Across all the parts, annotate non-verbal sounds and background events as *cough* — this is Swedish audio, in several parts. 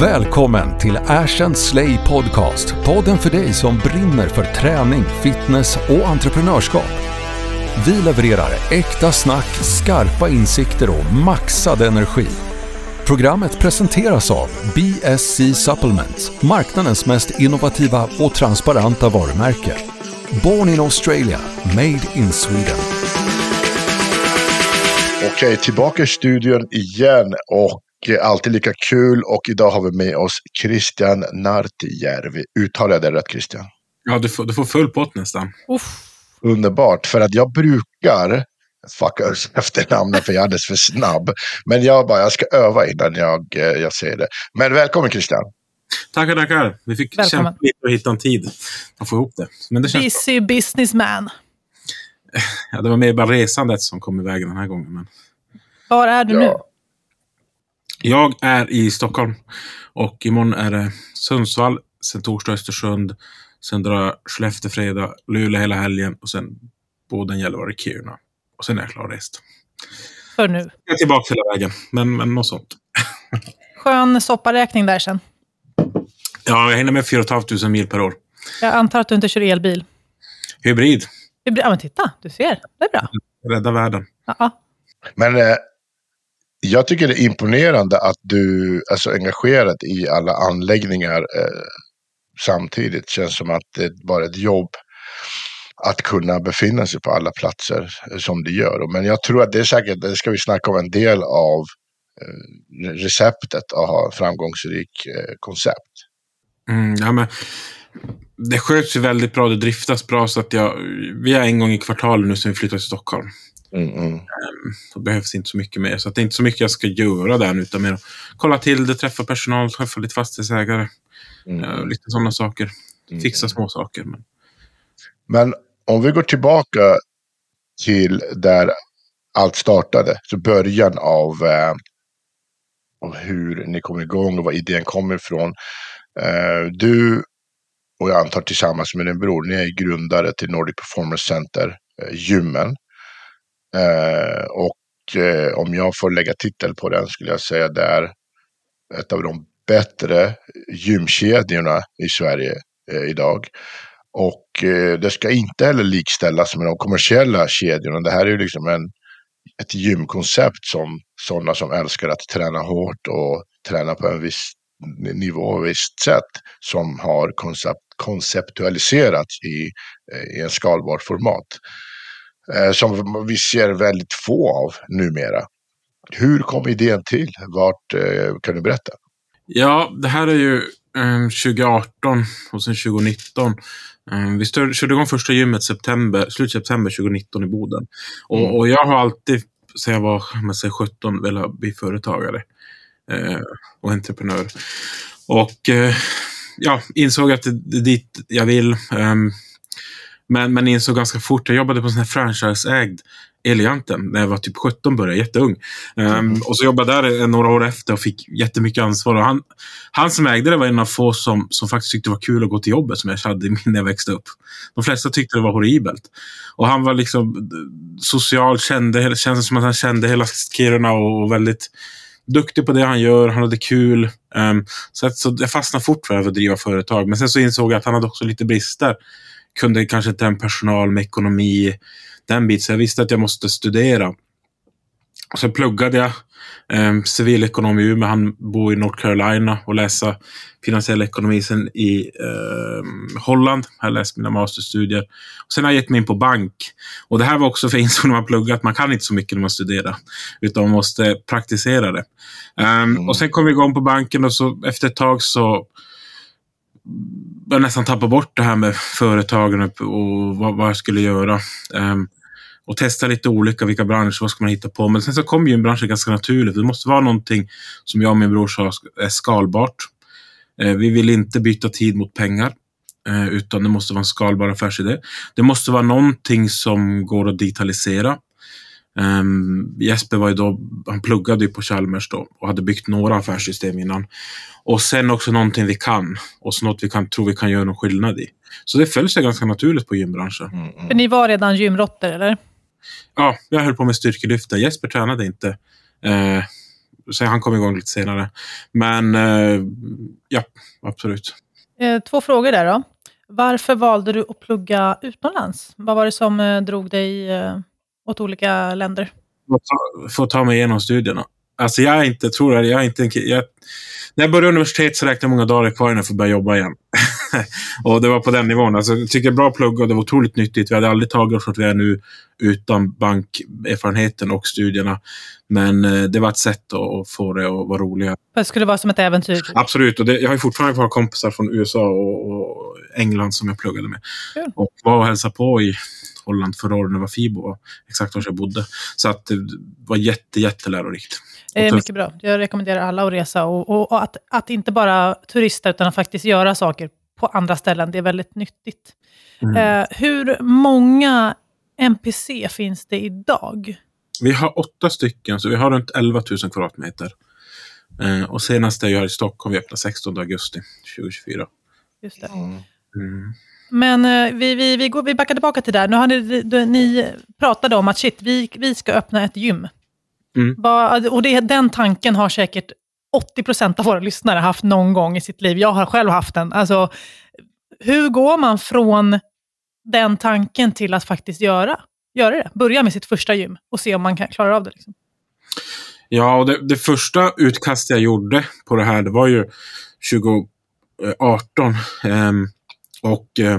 Välkommen till Ash and Slay Podcast. Podden för dig som brinner för träning, fitness och entreprenörskap. Vi levererar äkta snack, skarpa insikter och maxad energi. Programmet presenteras av BSC Supplements, marknadens mest innovativa och transparenta varumärke. Born in Australia, made in Sweden. Okej, tillbaka i studion igen och alltid lika kul. Och idag har vi med oss Christian Nartijärvi. Uttalar jag det rätt Christian? Ja, du får, du får full pott nästan. Uff. Underbart, för att jag brukar fucka efternamnet för jag är alldeles för snabb. Men jag bara, jag ska öva innan jag, eh, jag säger det. Men välkommen Christian. Tackar, tackar. Vi fick Välkommen. kämpa lite och hitta en tid att få ihop det. Men det, känns, Busy businessman. ja, det var mer bara resandet som kom i vägen den här gången. Men Var är du Ja. nu? Jag är i Stockholm och imorgon är det Sundsvall, sen torsdag Östersund, sen drar jag Skellefteå fredag, Luleå hela helgen och sen Boden, Gällivare, Kiruna. Och sen är jag klarrest. För nu. Jag är tillbaka hela vägen, men, men något sånt. Skön sopparäkning där sen. Ja, jag hinner med 4 500 mil per år. Jag antar att du inte kör elbil. Hybrid, blir, ja, men titta, du ser. Det är bra. rädda världen. Ja, ja. Men eh, jag tycker det är imponerande att du är så engagerad i alla anläggningar eh, samtidigt. Känns som att det bara är ett jobb att kunna befinna sig på alla platser eh, som du gör. Men jag tror att det är säkert, det ska vi snacka om, en del av eh, receptet att ha framgångsrik eh, koncept. Mm, ja, men det sköts ju väldigt bra, det driftas bra. Så att jag, vi är en gång i kvartalet nu sen vi flyttade till Stockholm. Mm, mm. Det behövs inte så mycket mer. Så att det är inte så mycket jag ska göra där nu, utan mer att kolla till det, träffa personal, träffa lite fastighetsägare. Mm. eh, lite sådana saker. Mm. Fixa små saker. Men, Men om vi går tillbaka till där allt startade, så början av, eh, av hur ni kom igång och var idén kom ifrån. Eh, du och jag antar tillsammans med din bror, ni är grundare till Nordic Performance Center, eh, gymmen. Eh, och eh, om jag får lägga titel på den skulle jag säga det är ett av de bättre gymkedjorna i Sverige eh, idag. Och eh, det ska inte heller likställas med de kommersiella kedjorna. Det här är ju liksom en, ett gymkoncept som sådana som älskar att träna hårt och träna på en viss nivå och visst sätt som har koncept, konceptualiserats i, eh, i en skalbar format. Eh, som vi ser väldigt få av numera. Hur kom idén till? Vart eh, kan du berätta? ja, det här är ju eh, 2018 och sen 2019. Eh, vi körde igång första gymmet september, slut september 2019 i Boden. Och, Mm. och jag har alltid, sen jag var jag säger 17, velat bli företagare eh, och entreprenör. Och eh, ja, insåg att det, är dit jag vill. ehm, men, men insåg ganska fort, jag jobbade på en sån här franchiseägd Eleganten när jag var typ 17 började, jätteung. Ehm, Och så jobbade jag där några år efter och fick jättemycket ansvar. Och han, han som ägde det var en av få som, som faktiskt tyckte det var kul att gå till jobbet som jag hade när jag växte upp. De flesta tyckte det var horribelt. Och han var liksom social, kände, kändes som att han kände hela Kiruna och, väldigt duktig på det han gör, han hade kul. Ehm, så, att, så jag fastnade fort för att driva företag. Men sen så insåg jag att han hade också lite brister. Kunde kanske inte en personal med ekonomi, den biten. Så jag visste att jag måste studera. Så pluggade jag eh, civilekonom i Umeå. Han bor i North Carolina och läsa finansiell ekonomi sen i eh, Holland. Har jag läst mina masterstudier. Och sen har jag gett mig in på bank. Och det här var också för jag insåg när man pluggat. att man kan inte så mycket när man studerar. Utan man måste praktisera det. Um, Mm. Och sen kom vi igång på banken och så efter ett tag så började nästan tappa bort det här med företagen och vad, vad jag skulle göra. Um, och testa lite olika, vilka branscher, vad ska man hitta på. Men sen så kom ju en bransch ganska naturligt. Det måste vara någonting som jag och min bror sa är skalbart. Uh, vi vill inte byta tid mot pengar. uh, Utan det måste vara en skalbar affärsidé. Det måste vara någonting som går att digitalisera. Um, Jesper var ju då, han pluggade ju på Chalmers då och hade byggt några affärssystem innan. Och sen också någonting vi kan och så något vi kan, tror vi kan göra någon skillnad i. Så det föll sig ganska naturligt på gymbranschen. Mm, mm. För ni var redan gymråttor, eller? Ja, jag höll på med styrkelyft där. Jesper tränade inte. Eh, så han kom igång lite senare. Men eh, ja, absolut. Eh, två frågor där då. Varför valde du att plugga utomlands? Vad var det som eh, drog dig eh, åt olika länder? Att ta mig igenom studierna. Alltså jag är inte, tror jag, jag är inte, jag, när jag började universitet så räknade jag många dagar kvar innan jag får börja jobba igen. *laughs* och det var på den nivån. Alltså, jag tycker bra plugg och det var otroligt nyttigt. Vi hade aldrig tagit oss vart vi är nu utan bankerfarenheten och studierna. Men eh, det var ett sätt att få det att vara roligare. Det skulle vara som ett äventyr? Absolut. Och det, jag har fortfarande kvar kompisar från USA och, och England som jag pluggade med. Kul. Och var och hälsade på i Holland förra året när det var FIBO. och Exakt var jag bodde. Så att det var jätte, jättelärorikt. Det är mycket bra. Jag rekommenderar alla att resa och, och, och att, att inte bara turista utan att faktiskt göra saker på andra ställen. Det är väldigt nyttigt. Mm. Eh, hur många NPC finns det idag? Vi har åtta stycken, så vi har runt 11 000 kvadratmeter. Eh, och senast är jag här i Stockholm, vi öppnade 16 augusti 2024. Just det. Mm. Men eh, vi, vi, vi, går, vi backar tillbaka till där. Nu ni, pratade om att shit, vi, vi ska öppna ett gym. Mm. Och det, den tanken har säkert 80% av våra lyssnare haft någon gång i sitt liv. Jag har själv haft den. Alltså, hur går man från den tanken till att faktiskt göra, göra det? Börja med sitt första gym och se om man kan klara av det. Liksom. Ja, och det, det första utkast jag gjorde på det här, det var ju 2018. Ehm, och eh,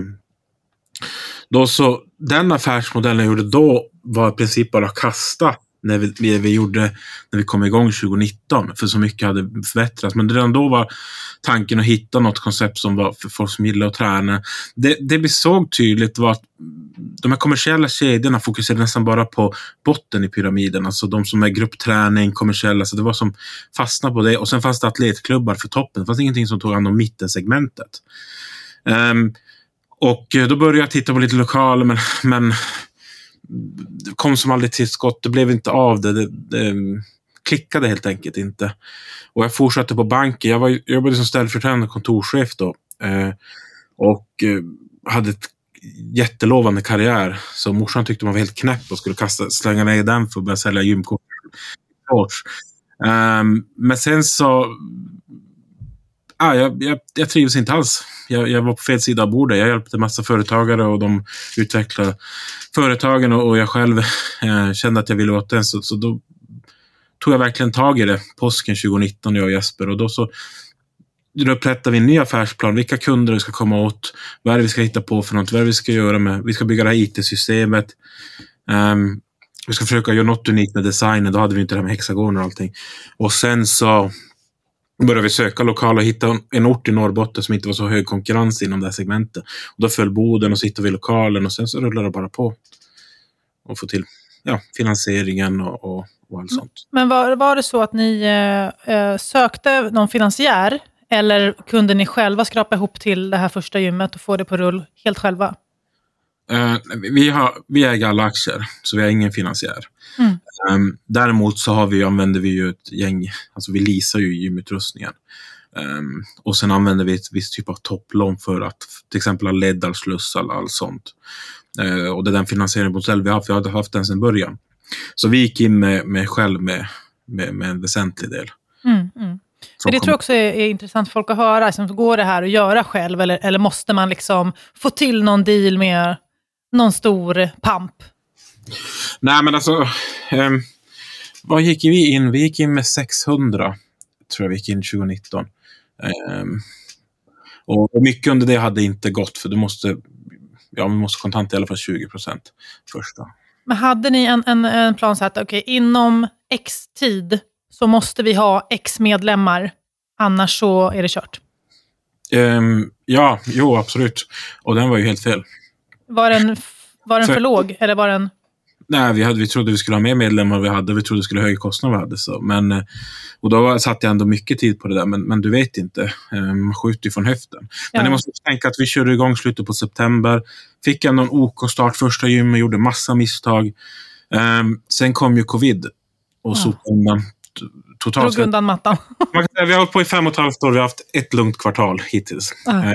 då så, den affärsmodellen jag gjorde då var i princip bara att kasta när vi, vi, gjorde, när vi kom igång 2019, för så mycket hade förbättrats. Men redan då var tanken att hitta något koncept som var för folk som gillar att träna. Det, det vi såg tydligt var att de här kommersiella kedjorna fokuserade nästan bara på botten i pyramiden, alltså de som är gruppträning, kommersiella, så det var som fastnade på det. Och sen fanns det atletklubbar för toppen. Det fanns ingenting som tog hand om mittensegmentet. Um, och eh, då började jag titta på lite lokaler, men, men det kom som aldrig till skott. Det blev inte av det. Det, det ehm, klickade helt enkelt inte. Och jag fortsatte på banken. Jag, var, jag jobbade som ställföreträdande kontorschef då. Eh, och eh, hade ett jättelovande karriär. Så morsan tyckte man var helt knäpp och skulle kasta, slänga ner den för att börja sälja gymkort. Eh, men sen så... Ah, jag, jag, jag trivs inte alls. Jag, jag var på fel sida av bordet. Jag hjälpte massa företagare och de utvecklade företagen och, och jag själv *laughs* eh, kände att jag ville åt den. Så, så då tog jag verkligen tag i det påsken 2019, jag och Jesper. Och då så då upprättade vi en ny affärsplan. Vilka kunder vi ska komma åt. Vad är det vi ska hitta på för något. Vad är det vi ska göra med. Vi ska bygga det här IT-systemet. Um, vi ska försöka göra något unikt med designen. Då hade vi inte det här med hexagoner och allting. Och sen så började vi söka lokaler och hitta en ort i Norrbotten som inte var så hög konkurrens inom det här segmentet. Och då föll Boden och så hittade vi lokalen och sen så rullade det bara på. Och få till ja, finansieringen och, och, och allt sånt. Men var, var det så att ni eh, eh sökte någon finansiär eller kunde ni själva skrapa ihop till det här första gymmet och få det på rull helt själva? Eh, vi, har, vi äger alla aktier, så vi har ingen finansiär. Mm. Um, däremot så har vi, använder vi ju ett gäng, alltså vi leasar ju gymutrustningen. Um, och sen använder vi ett visst typ av topplån för att till exempel ha leddar, slussar och allt sånt. Uh, och det är den finansieringsmodell vi har haft, vi har haft den sedan början. Så vi gick in med, med själv med, med, med en väsentlig del. Mm, mm. För det tror jag också är, är intressant för folk att höra. Liksom, går det här att göra själv eller, eller måste man liksom få till någon deal med någon stor pamp? Nej, men alltså. Um, vad gick vi in? Vi gick in med 600, tror jag vi gick in 2019. Ehm, och mycket under det hade inte gått, för du måste, ja, vi måste kontant i alla fall 20 procent första. Men hade ni en, en, en plan så att okej, inom x tid så måste vi ha x medlemmar, annars så är det kört? Ehm, ja, jo, absolut. Och den var ju helt fel. Var den, var den för För- låg? Eller var den... Nej, vi, hade, vi trodde vi skulle ha mer medlemmar vi hade. Vi trodde vi skulle ha högre kostnader vi hade. Så. Men, eh, och då satte jag ändå mycket tid på det där. Men, men du vet inte. Ehm, Man skjuter ju från höften. Men Ja. ni måste tänka att vi körde igång slutet på september. Fick ändå en OK-start första gymmet, gjorde massa misstag. Ehm, sen kom ju covid och Ja. sopade undan totalt. Drog undan mattan? Man kan säga, vi har hållit på i fem och ett halvt år. Vi har haft ett lugnt kvartal hittills. Ja.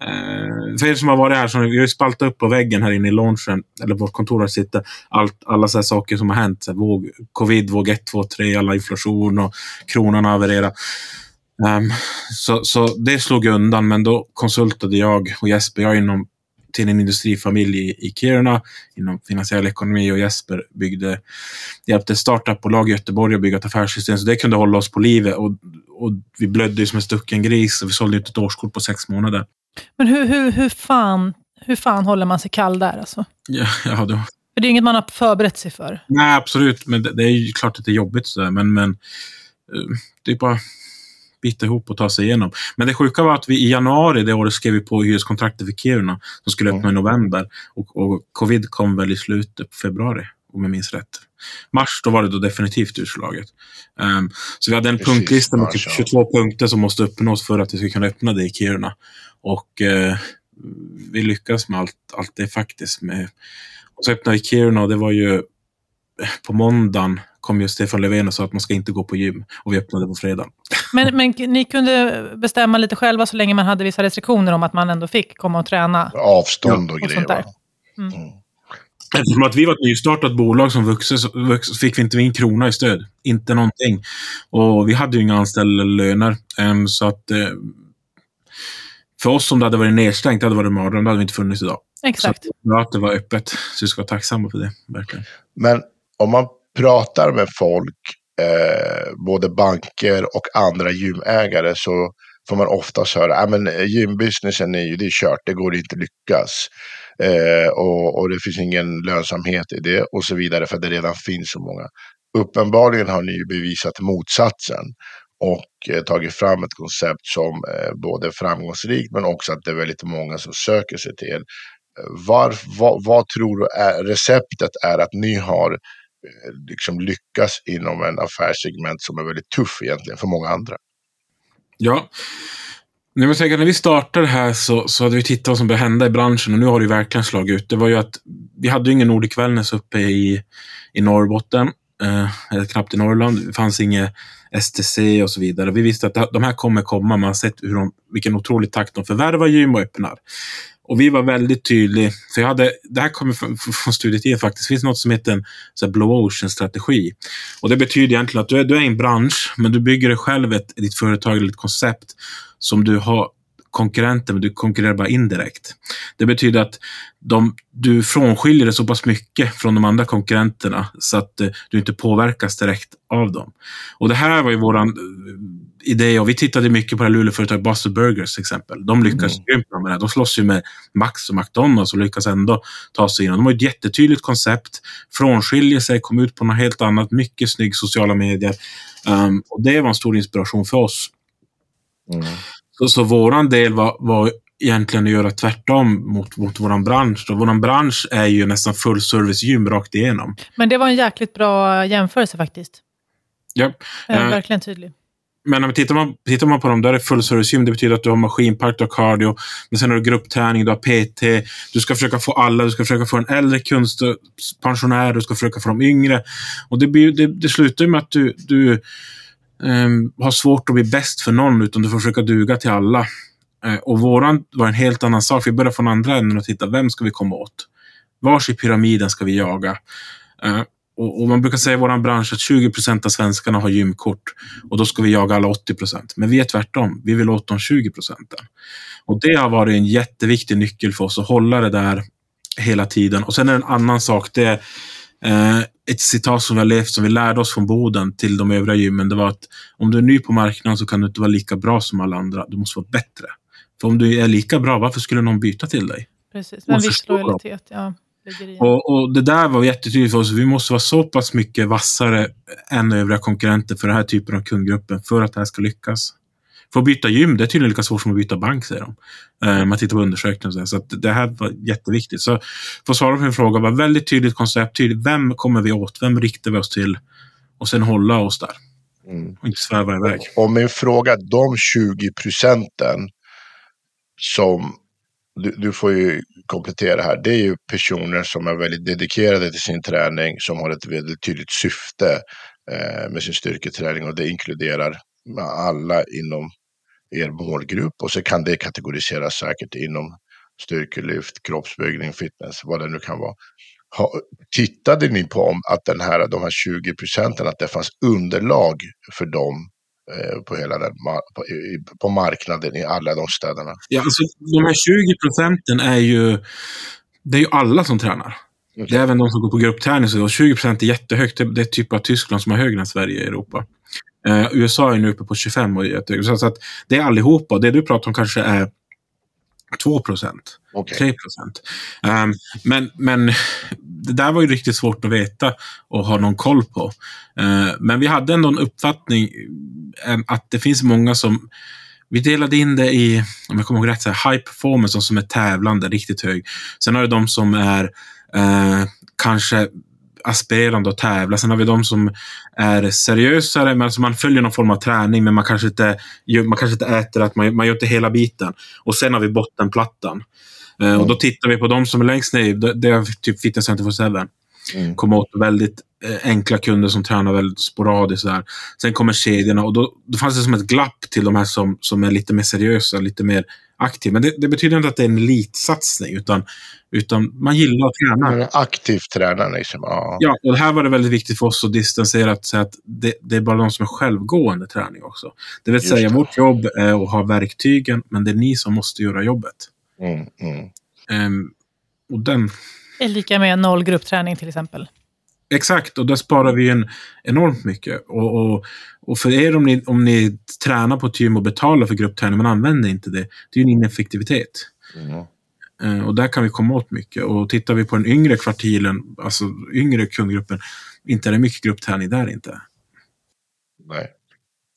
Eh, för er som har varit här, så vi har ju spaltat upp på väggen här inne i launchen, eller vårt kontor där sitter, allt, alla så här saker som har hänt. Så här, våg, covid, våg 1, 2, 3, alla inflation och kronan har havererat. Um, så, så det slog undan, men då konsultade jag och Jesper, jag inom till en industrifamilj i, i Kiruna inom finansiell ekonomi och Jesper byggde, hjälpte startupbolag i Göteborg att bygga ett affärssystem. Så det kunde hålla oss på livet och, och vi blödde som en stucken gris och vi sålde ut ett årskort på sex månader. Men hur, hur, hur, fan, hur fan håller man sig kall där alltså? Ja, *laughs* ja, då. För det är inget man har förberett sig för. Nej, absolut. Men det, det är ju klart att det är jobbigt. Så men, men uh, det är bara bita ihop och ta sig igenom. Men det sjuka var att vi i januari det året skrev vi på hyreskontraktet för Kiruna som skulle öppna i november. Och, och covid kom väl i slutet på februari, om jag minns rätt. Mars, då var det då definitivt utslaget. Um, så vi hade en Precis, punktlista med typ 22 punkter som måste uppnås för att vi skulle kunna öppna det i Kiruna. Och uh, vi lyckades med allt, allt det faktiskt. Med, och så öppnade vi Kiruna och det var ju på måndagen kom ju Stefan Löfven och sa att man ska inte gå på gym. Och vi öppnade på fredag. Men, men ni kunde bestämma lite själva så länge man hade vissa restriktioner om att man ändå fick komma och träna? Avstånd och, och grejer. Mm. Mm. Eftersom att vi var ett nystartat bolag som vuxit så fick vi inte en krona i stöd. Inte någonting. Och vi hade ju inga anställda löner. Um, så att uh, för oss som det hade varit nedstängt, det hade varit mardröm, det hade vi inte funnits idag. Exakt. Så att det var öppet. Så vi ska vara tacksamma för det. Verkligen. Men om man pratar med folk, eh, både banker och andra gymägare, så får man oftast höra att ah, gymbusinessen är ju det är kört, det går inte lyckas. Eh, och, och det finns ingen lönsamhet i det och så vidare för det redan finns så många. Uppenbarligen har ni ju bevisat motsatsen och eh, tagit fram ett koncept som eh, både är framgångsrikt men också att det är väldigt många som söker sig till. Var, vad, vad tror du är, receptet är att ni har Eh, liksom lyckas inom en affärssegment som är väldigt tuff egentligen för många andra. Ja. Nej, men när vi startade här så, så hade vi tittat vad som började hända i branschen och nu har det verkligen slagit ut. Det var ju att vi hade ju ingen Nordic Wellness uppe i, i Norrbotten, eh, eller knappt i Norrland. Det fanns inget STC och så vidare. Vi visste att de här kommer komma. Man har sett hur de, vilken otrolig takt de förvärvar gym och öppnar. Och vi var väldigt tydliga, för jag hade, det här kommer från, från studietiden faktiskt, det finns något som heter en så Blue Ocean-strategi. Och det betyder egentligen att du är, du är i en bransch, men du bygger dig själv ett, ditt företag eller ett koncept som du har konkurrenter, men du konkurrerar bara indirekt. Det betyder att de, du frånskiljer dig så pass mycket från de andra konkurrenterna så att eh, du inte påverkas direkt av dem. Och det här var ju våran eh, idé och vi tittade mycket på det Luleåföretaget Buster Burgers till exempel. De lyckas mm. grymt med det. De slåss ju med Max och McDonalds och lyckas ändå ta sig in. De har ett jättetydligt koncept, frånskiljer sig, kom ut på något helt annat, mycket snygg sociala medier. Um, och det var en stor inspiration för oss. Mm. Så, så våran del var, var egentligen att göra tvärtom mot, mot vår bransch. Vår bransch är ju nästan full service gym rakt igenom. Men det var en jäkligt bra jämförelse faktiskt. Ja. Eh, verkligen tydlig. Men om tittar man, tittar man på dem, där är full service gym. Det betyder att du har maskinpark, du har cardio, men sen har du gruppträning, du har PT. Du ska försöka få alla, du ska försöka få en äldre kunst, pensionär, du ska försöka få de yngre. Och det, blir, det, det slutar med att du, du eh, har svårt att bli bäst för någon, utan du får försöka duga till alla. Eh, och våran var en helt annan sak. Vi började från andra änden och titta, vem ska vi komma åt? Vars i pyramiden ska vi jaga? Eh, och, och, man brukar säga i vår bransch att 20 procent av svenskarna har gymkort och då ska vi jaga alla 80 procent. Men vi är tvärtom. Vi vill åt de 20 procenten. Och det har varit en jätteviktig nyckel för oss att hålla det där hela tiden. Och sen är det en annan sak. Det är, ett citat som vi har levt, som vi lärde oss från Boden till de övriga gymmen, det var att om du är ny på marknaden så kan du inte vara lika bra som alla andra. Du måste vara bättre. För om du är lika bra, varför skulle någon byta till dig? Precis, en viss lojalitet. Ja, och, och, Det där var jättetydligt för oss. Vi måste vara så pass mycket vassare än övriga konkurrenter för den här typen av kundgruppen för att det här ska lyckas. För att byta gym, det är tydligen lika svårt som att byta bank, säger de. Eh, man tittar på undersökningar och så. Så det här var jätteviktigt. Så för att svara på din fråga, var väldigt tydligt koncept. Tydligt, vem kommer vi åt? Vem riktar vi oss till? Och sen hålla oss där. Mm. Och inte sväva iväg. Och min fråga, de 20 procenten som du, du, får ju komplettera här. Det är ju personer som är väldigt dedikerade till sin träning, som har ett väldigt tydligt syfte eh, med sin styrketräning och det inkluderar alla inom er målgrupp och så kan det kategoriseras säkert inom styrkelyft, kroppsbyggning, fitness, vad det nu kan vara. Ha, tittade ni på om att den här, de här 20 procenten, att det fanns underlag för dem eh, på hela den, på, på, marknaden i alla de städerna? Ja, alltså de här 20 procenten är ju, det är ju alla som tränar. Okay. Det är även de som går på gruppträning. Så 20 procent är jättehögt. Det är typ av Tyskland som har högre än Sverige i Europa. Eh, USA är nu uppe på 25 och jättehögt. Så, så att det är allihopa. Det du pratar om kanske är 2 procent. Okay. 3 procent. Um, men, men det där var ju riktigt svårt att veta och ha någon koll på. Uh, men vi hade ändå en uppfattning um, att det finns många som vi delade in det i, om jag kommer ihåg rätt, så här, high performance, som är tävlande, riktigt hög. Sen har du de som är uh, kanske aspirerande att tävla. Sen har vi de som är seriösare, men alltså man följer någon form av träning, men man kanske inte, man kanske inte äter, att man, man gör inte hela biten. Och sen har vi bottenplattan. Mm. Och då tittar vi på de som är längst ner, det är typ Fitness Center for Seven. Mm. Kommer åt väldigt eh, enkla kunder som tränar väldigt sporadiskt. Där. Sen kommer kedjorna och då, då fanns det som ett glapp till de här som, som är lite mer seriösa, lite mer aktiva. Men det, det betyder inte att det är en elitsatsning, utan, utan man gillar att träna. En aktiv tränare liksom. Ja. ja, och det här var det väldigt viktigt för oss att distansera, att säga att det, det är bara de som är självgående träning också. Det vill Just säga, det. vårt jobb är att ha verktygen, men det är ni som måste göra jobbet. Mm, mm. Um, och den... Är lika med noll gruppträning till exempel. Exakt, och där sparar vi en enormt mycket. Och, och, och för er om ni, om ni tränar på ett gym och betalar för gruppträning, men använder inte det, det är en ineffektivitet. Mm. Och där kan vi komma åt mycket. Och tittar vi på den yngre kvartilen, alltså yngre kundgruppen, inte är det mycket gruppträning där inte. Nej.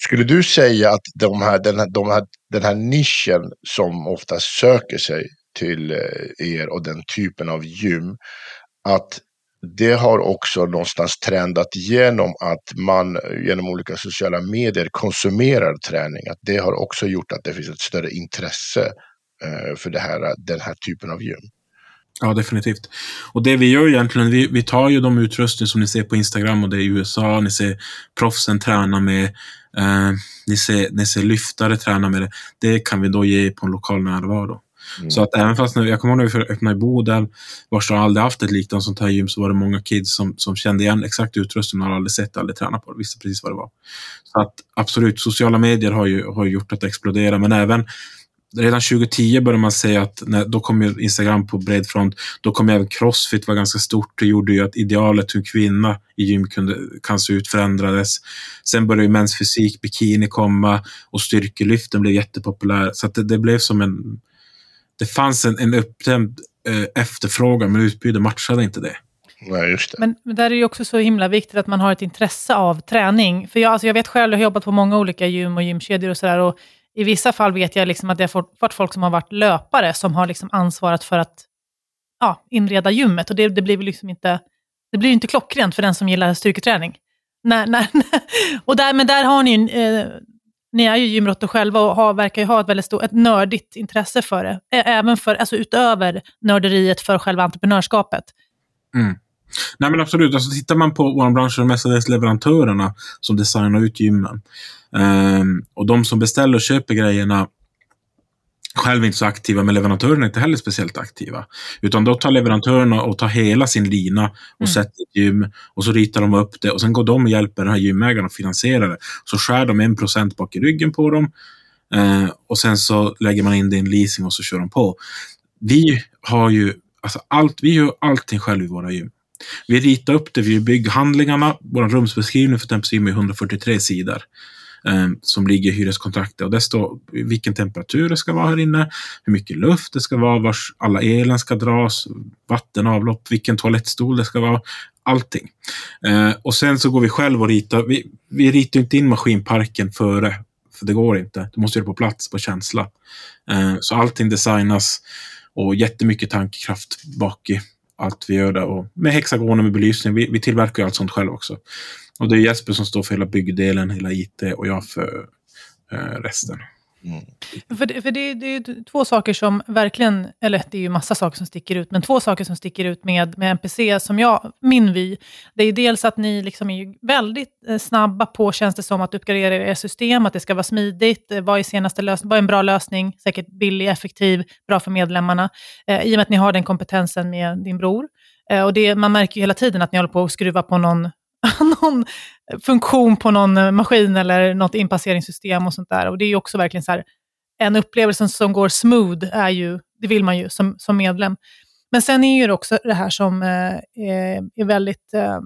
Skulle du säga att de här, den, här, de här, den här nischen som ofta söker sig till eh, er och den typen av gym. Att det har också någonstans trendat genom att man genom olika sociala medier konsumerar träning. Att det har också gjort att det finns ett större intresse eh, för det här, den här typen av gym. Ja, definitivt. Och det vi gör egentligen, vi, vi tar ju de utrustning som ni ser på Instagram och det är i USA, ni ser proffsen träna med, eh, ni, ser, ni ser lyftare träna med det. Det kan vi då ge på en lokal närvaro. Mm. Så att även fast, när, jag kommer ihåg när vi öppnade i Boden, vars har aldrig haft ett liknande sånt här gym, så var det många kids som, som kände igen exakt utrustningen, har aldrig sett aldrig tränat på det, visste precis vad det var. Så att absolut, sociala medier har ju, har gjort att det exploderar, men även Redan 2010 började man säga att när, då kom ju Instagram på bred front. Då kom även Crossfit var ganska stort. Det gjorde ju att idealet hur kvinna i gym kunde, kan se ut förändrades. Sen började ju mäns fysik, bikini komma och styrkelyften blev jättepopulär. Så det, det, blev som en det fanns en, en uppdämd eh, efterfrågan, men utbudet matchade inte det. Nej, just det. Men, men där är det också så himla viktigt att man har ett intresse av träning. För jag, alltså jag vet själv, jag har jobbat på många olika gym och gymkedjor och sådär. I vissa fall vet jag liksom att det har varit folk som har varit löpare, som har liksom ansvarat för att ja, inreda gymmet. Och det, det blir liksom inte, det blir inte klockrent för den som gillar styrketräning. Nej, nej, nej. Och där, men där har ni eh, ni är ju gymråttor själva och har, verkar ju ha ett väldigt stort, ett nördigt intresse för det. Även för, alltså utöver nörderiet för själva entreprenörskapet. Mm. Nej men absolut, alltså, tittar man på vår bransch så är det mestadels leverantörerna som designar ut gymmen. Um, och de som beställer och köper grejerna själv inte så aktiva, men leverantörerna är inte heller speciellt aktiva. Utan då tar leverantörerna och tar hela sin lina och mm. sätter ett gym och så ritar de upp det och sen går de och hjälper den här gymägaren att finansiera det. Så skär de en procent bak i ryggen på dem eh, och sen så lägger man in det i en leasing och så kör de på. Vi har ju alltså allt, vi gör allting själv i våra gym. Vi ritar upp det, vi bygger handlingarna, vår rumsbeskrivning för Tempus gym är 143 sidor Eh, som ligger i hyreskontraktet. Och det står vilken temperatur det ska vara här inne, hur mycket luft det ska vara, var alla elen ska dras, vatten, avlopp, vilken toalettstol det ska vara. Allting. Eh, och sen så går vi själv och ritar. Vi, vi ritar inte in maskinparken före, för det går inte. Du måste göra det på plats, på känsla. Eh, så allting designas och jättemycket tankekraft bak i allt vi gör där. Och med hexagoner med belysning. Vi, vi tillverkar allt sånt själv också. Och det är Jesper som står för hela byggdelen, hela IT och jag för eh, resten. Mm. För, det, för det, det är ju två saker som verkligen, eller det är ju massa saker som sticker ut, men två saker som sticker ut med, med NPC, som jag, min vy, det är ju dels att ni liksom är ju väldigt eh, snabba på, känns det som, att uppgradera er system, att det ska vara smidigt, eh, vad är senaste lösning, vad är en bra lösning, säkert billig, effektiv, bra för medlemmarna, eh, i och med att ni har den kompetensen med din bror. Eh, och det, man märker ju hela tiden att ni håller på att skruva på någon *laughs* någon eh, funktion på någon eh, maskin eller något inpasseringssystem och sånt där. Och det är ju också verkligen så här, en upplevelse som går smooth, är ju, det vill man ju som, som medlem. Men sen är ju det också det här som eh, eh är väldigt, eh,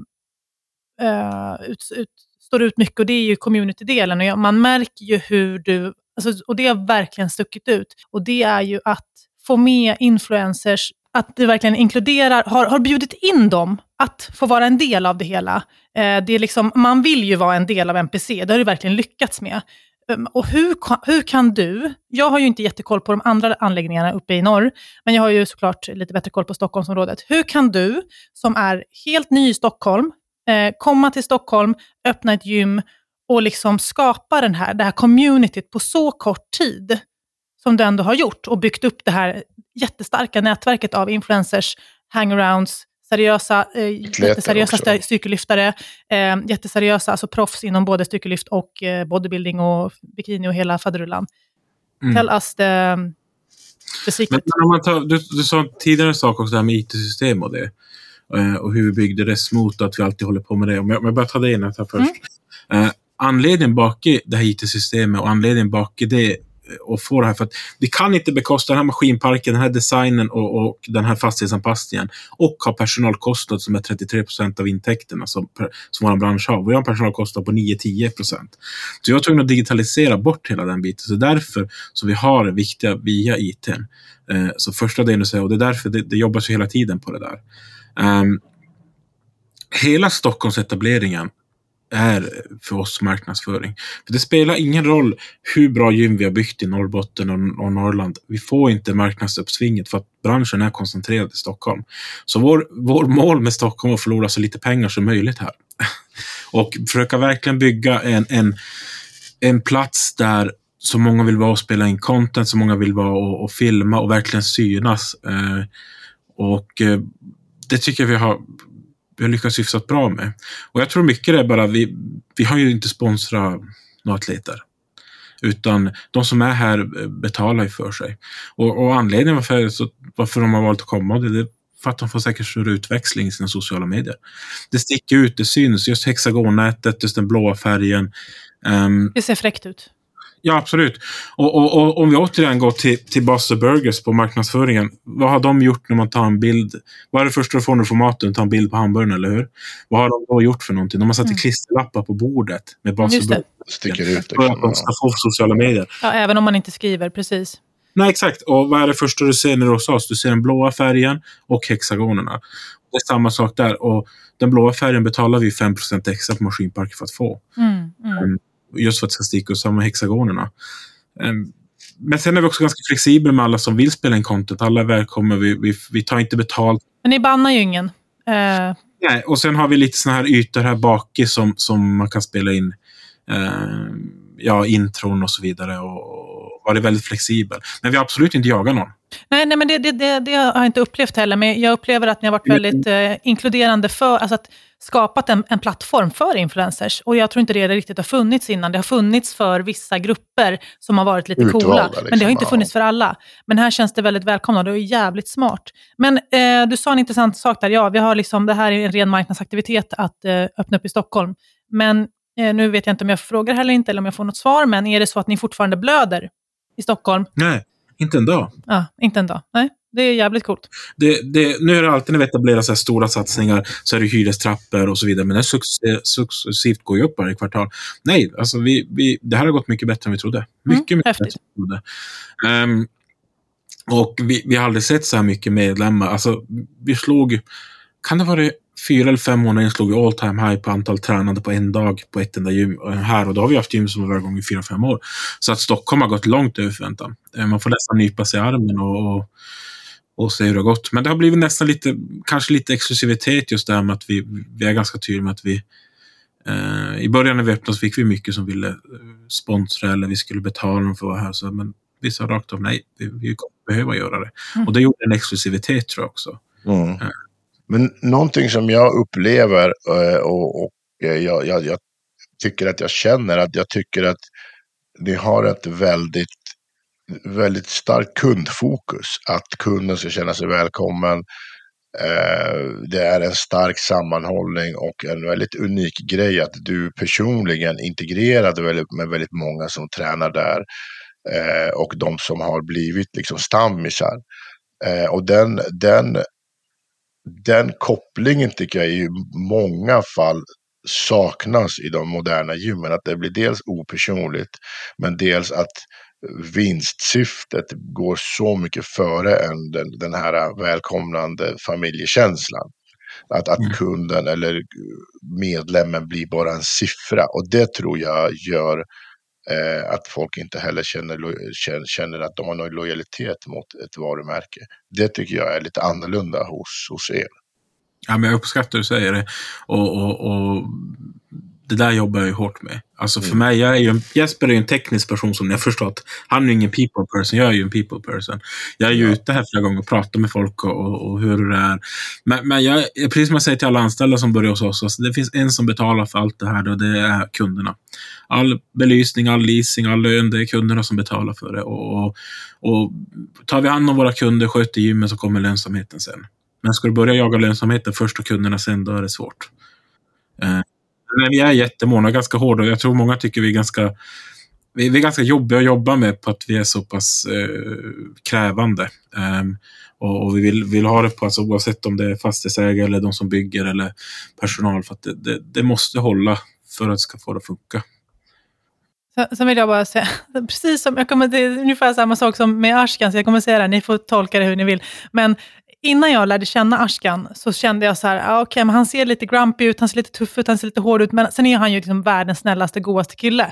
ut, ut, står ut mycket och det är ju community-delen. Och man märker ju hur du, alltså, och det har verkligen stuckit ut, och det är ju att få med influencers att du verkligen inkluderar, har, har bjudit in dem att få vara en del av det hela. Eh, det är liksom, man vill ju vara en del av NPC, det har du verkligen lyckats med. Um, och hur, hur kan du, jag har ju inte jättekoll på de andra anläggningarna uppe i norr, men jag har ju såklart lite bättre koll på Stockholmsområdet. Hur kan du, som är helt ny i Stockholm, eh, komma till Stockholm, öppna ett gym och liksom skapa den här, det här communityt på så kort tid? Som du ändå har gjort och byggt upp det här jättestarka nätverket av influencers, hangarounds, seriösa, eh, jätteseriösa också. styrkelyftare, eh, jätteseriösa, alltså proffs inom både styrkelyft och eh, bodybuilding och bikini och hela faderullan. Mm. Tell us the, the secret. Men tar, du, du sa tidigare en sak också, det här med IT-system och det. Eh, och hur vi byggde det smot och att vi alltid håller på med det. Om jag, om jag bara tar det in här först. Mm. Eh, anledningen bakom det här IT-systemet och anledningen bakom det Eh, och få det här. För att vi kan inte bekosta den här maskinparken, den här designen och, och den här fastighetsanpassningen och ha personalkostnad som är 33 procent av intäkterna som, som vår bransch har. Vi har en personalkostnad på 9-10 procent. Så jag var tvungen att digitalisera bort hela den biten. Så därför så vi har det viktiga via IT. Eh, så första delen, att säga, och det är därför det, det jobbas hela tiden på det där. Um, hela Stockholmsetableringen är för oss marknadsföring. För Det spelar ingen roll hur bra gym vi har byggt i Norrbotten och, och Norrland. Vi får inte marknadsuppsvinget för att branschen är koncentrerad i Stockholm. Så vår, vår mål med Stockholm är att förlora så lite pengar som möjligt här. *laughs* Och försöka verkligen bygga en, en, en plats där så många vill vara och spela in content, så många vill vara och, och filma och verkligen synas. Eh, och eh, det tycker jag vi har vi har lyckats hyfsat bra med. Och jag tror mycket det är bara, vi, vi har ju inte sponsrat några atleter. Utan de som är här eh, betalar ju för sig. Och, och anledningen varför, så, varför de har valt att komma, det är för att de får säkert större utväxling i sina sociala medier. Det sticker ut, det syns. Just hexagonnätet, just den blåa färgen. Um, det ser fräckt ut. Ja, absolut. Och, och, och, om vi återigen går till, till Buster Burgers på marknadsföringen. Vad har de gjort när man tar en bild? Vad är det första du får när du får maten? Ta en bild på hamburgaren, eller hur? Vad har de då gjort för någonting? De har satt mm. klisterlappar på bordet med Buster Burgers. Sticker ut. Liksom. För att de ska få sociala medier. Ja, även om man inte skriver, precis. Nej, exakt. Och vad är det första du ser när du hos oss? Du ser den blåa färgen och hexagonerna. Det är samma sak där. Och den blåa färgen betalar vi 5% extra på Maskinparken för att få. Mm, mm. Just för att det ska sticka ut samma hexagonerna. Um, men sen är vi också ganska flexibla med alla som vill spela in content. Alla är välkomna. Vi, vi, vi tar inte betalt. Men ni bannar ju ingen. Uh... Nej, och sen har vi lite såna här ytor här bak som, som man kan spela in uh, ja, intron och så vidare. Och, varit väldigt flexibel. Men vi har absolut inte jagat någon. Nej, nej men det, det, det, det, har jag inte upplevt heller. Men jag upplever att ni har varit väldigt eh, inkluderande för, alltså att skapat en, en plattform för influencers. Och jag tror inte det riktigt har funnits innan. Det har funnits för vissa grupper som har varit lite Utvalda, coola. Liksom, men det har inte funnits för alla. Men här känns det väldigt välkomnande och jävligt smart. Men eh, du sa en intressant sak där. Ja, vi har liksom, det här är en ren marknadsaktivitet att eh, öppna upp i Stockholm. Men eh, nu vet jag inte om jag frågar heller inte eller om jag får något svar. Men är det så att ni fortfarande blöder i Stockholm. Nej, inte en dag. Ja, inte en dag. Nej, det är jävligt coolt. Det, det, nu är det alltid när vi etablerar så här stora satsningar så är det hyrestrappor och så vidare, men det successivt går ju upp varje kvartal. Nej, alltså vi, vi, det här har gått mycket bättre än vi trodde. Mm, mycket, mm, mycket bättre än vi trodde. Um, och vi, vi har aldrig sett så här mycket medlemmar. Alltså, vi slog, kan det vara fyra eller fem månader slog vi all time high på antal tränande på en dag på ett enda gym här. Och då har vi haft gym som har varit igång i fyra, fem år. Så att Stockholm har gått långt över förväntan. Eh, man får nästan nypa sig i armen och, och, och se hur det har gått. Men det har blivit nästan lite, kanske lite exklusivitet just det här med att vi, vi är ganska tydliga med att vi Eh, I början när vi öppnade så fick vi mycket som ville eh, sponsra eller vi skulle betala dem för att vara här. Så, men vi sa rakt av nej, vi, vi kommer behöva göra det. Mm. Och det gjorde en exklusivitet tror jag också. Mm. Men någonting som jag upplever eh, och, och eh, jag, jag, jag tycker att jag känner att jag tycker att ni har ett väldigt, väldigt starkt kundfokus. Att kunden ska känna sig välkommen. Eh, det är en stark sammanhållning och en väldigt unik grej att du personligen integrerade väldigt- med väldigt många som tränar där och de som har blivit liksom stammisar. Och den, den, den kopplingen tycker jag i många fall saknas i de moderna gymmen. Att det blir dels opersonligt men dels att vinstsyftet går så mycket före än den, den här välkomnande familjekänslan. Att, att Mm. kunden eller medlemmen blir bara en siffra. Och det tror jag gör eh, att folk inte heller känner, känner att de har någon lojalitet mot ett varumärke. Det tycker jag är lite annorlunda hos, hos er. Ja, men jag uppskattar att du säger det. Och, och, och det där jobbar jag ju hårt med. Alltså för Mm. mig, jag är ju en, Jesper är ju en teknisk person som ni har förstått. Han är ju ingen people person, jag är ju en people person. Jag är ju Ja. ute här flera gånger och pratar med folk och, och, hur det är. Men, men jag, precis som jag säger till alla anställda som börjar hos oss, alltså det finns en som betalar för allt det här och det är kunderna. All belysning, all leasing, all lön, det är kunderna som betalar för det. Och, och, och tar vi hand om våra kunder, sköter gymmen så kommer lönsamheten sen. Men ska du börja jaga lönsamheten först och kunderna sen, då är det svårt. Nej, vi är jättemåna, ganska hårda. Jag tror många tycker vi är ganska vi vi är ganska jobbiga att jobba med på att vi är så pass eh, krävande. Um, och, och vi vill, vill ha det på, alltså, oavsett om det är fastighetsägare eller de som bygger eller personal. För att det, det, det måste hålla för att det ska få det att funka. Sen- vill jag bara säga, *laughs* precis som, jag kommer, det är ungefär samma sak som med Ashkan, så jag kommer säga det, ni får tolka det hur ni vill. Men innan jag lärde känna Ashkan så kände jag så här, ah, okej, men han ser lite grumpy ut, han ser lite tuff ut, han ser lite hård ut, men sen är han ju liksom världens snällaste, godaste kille.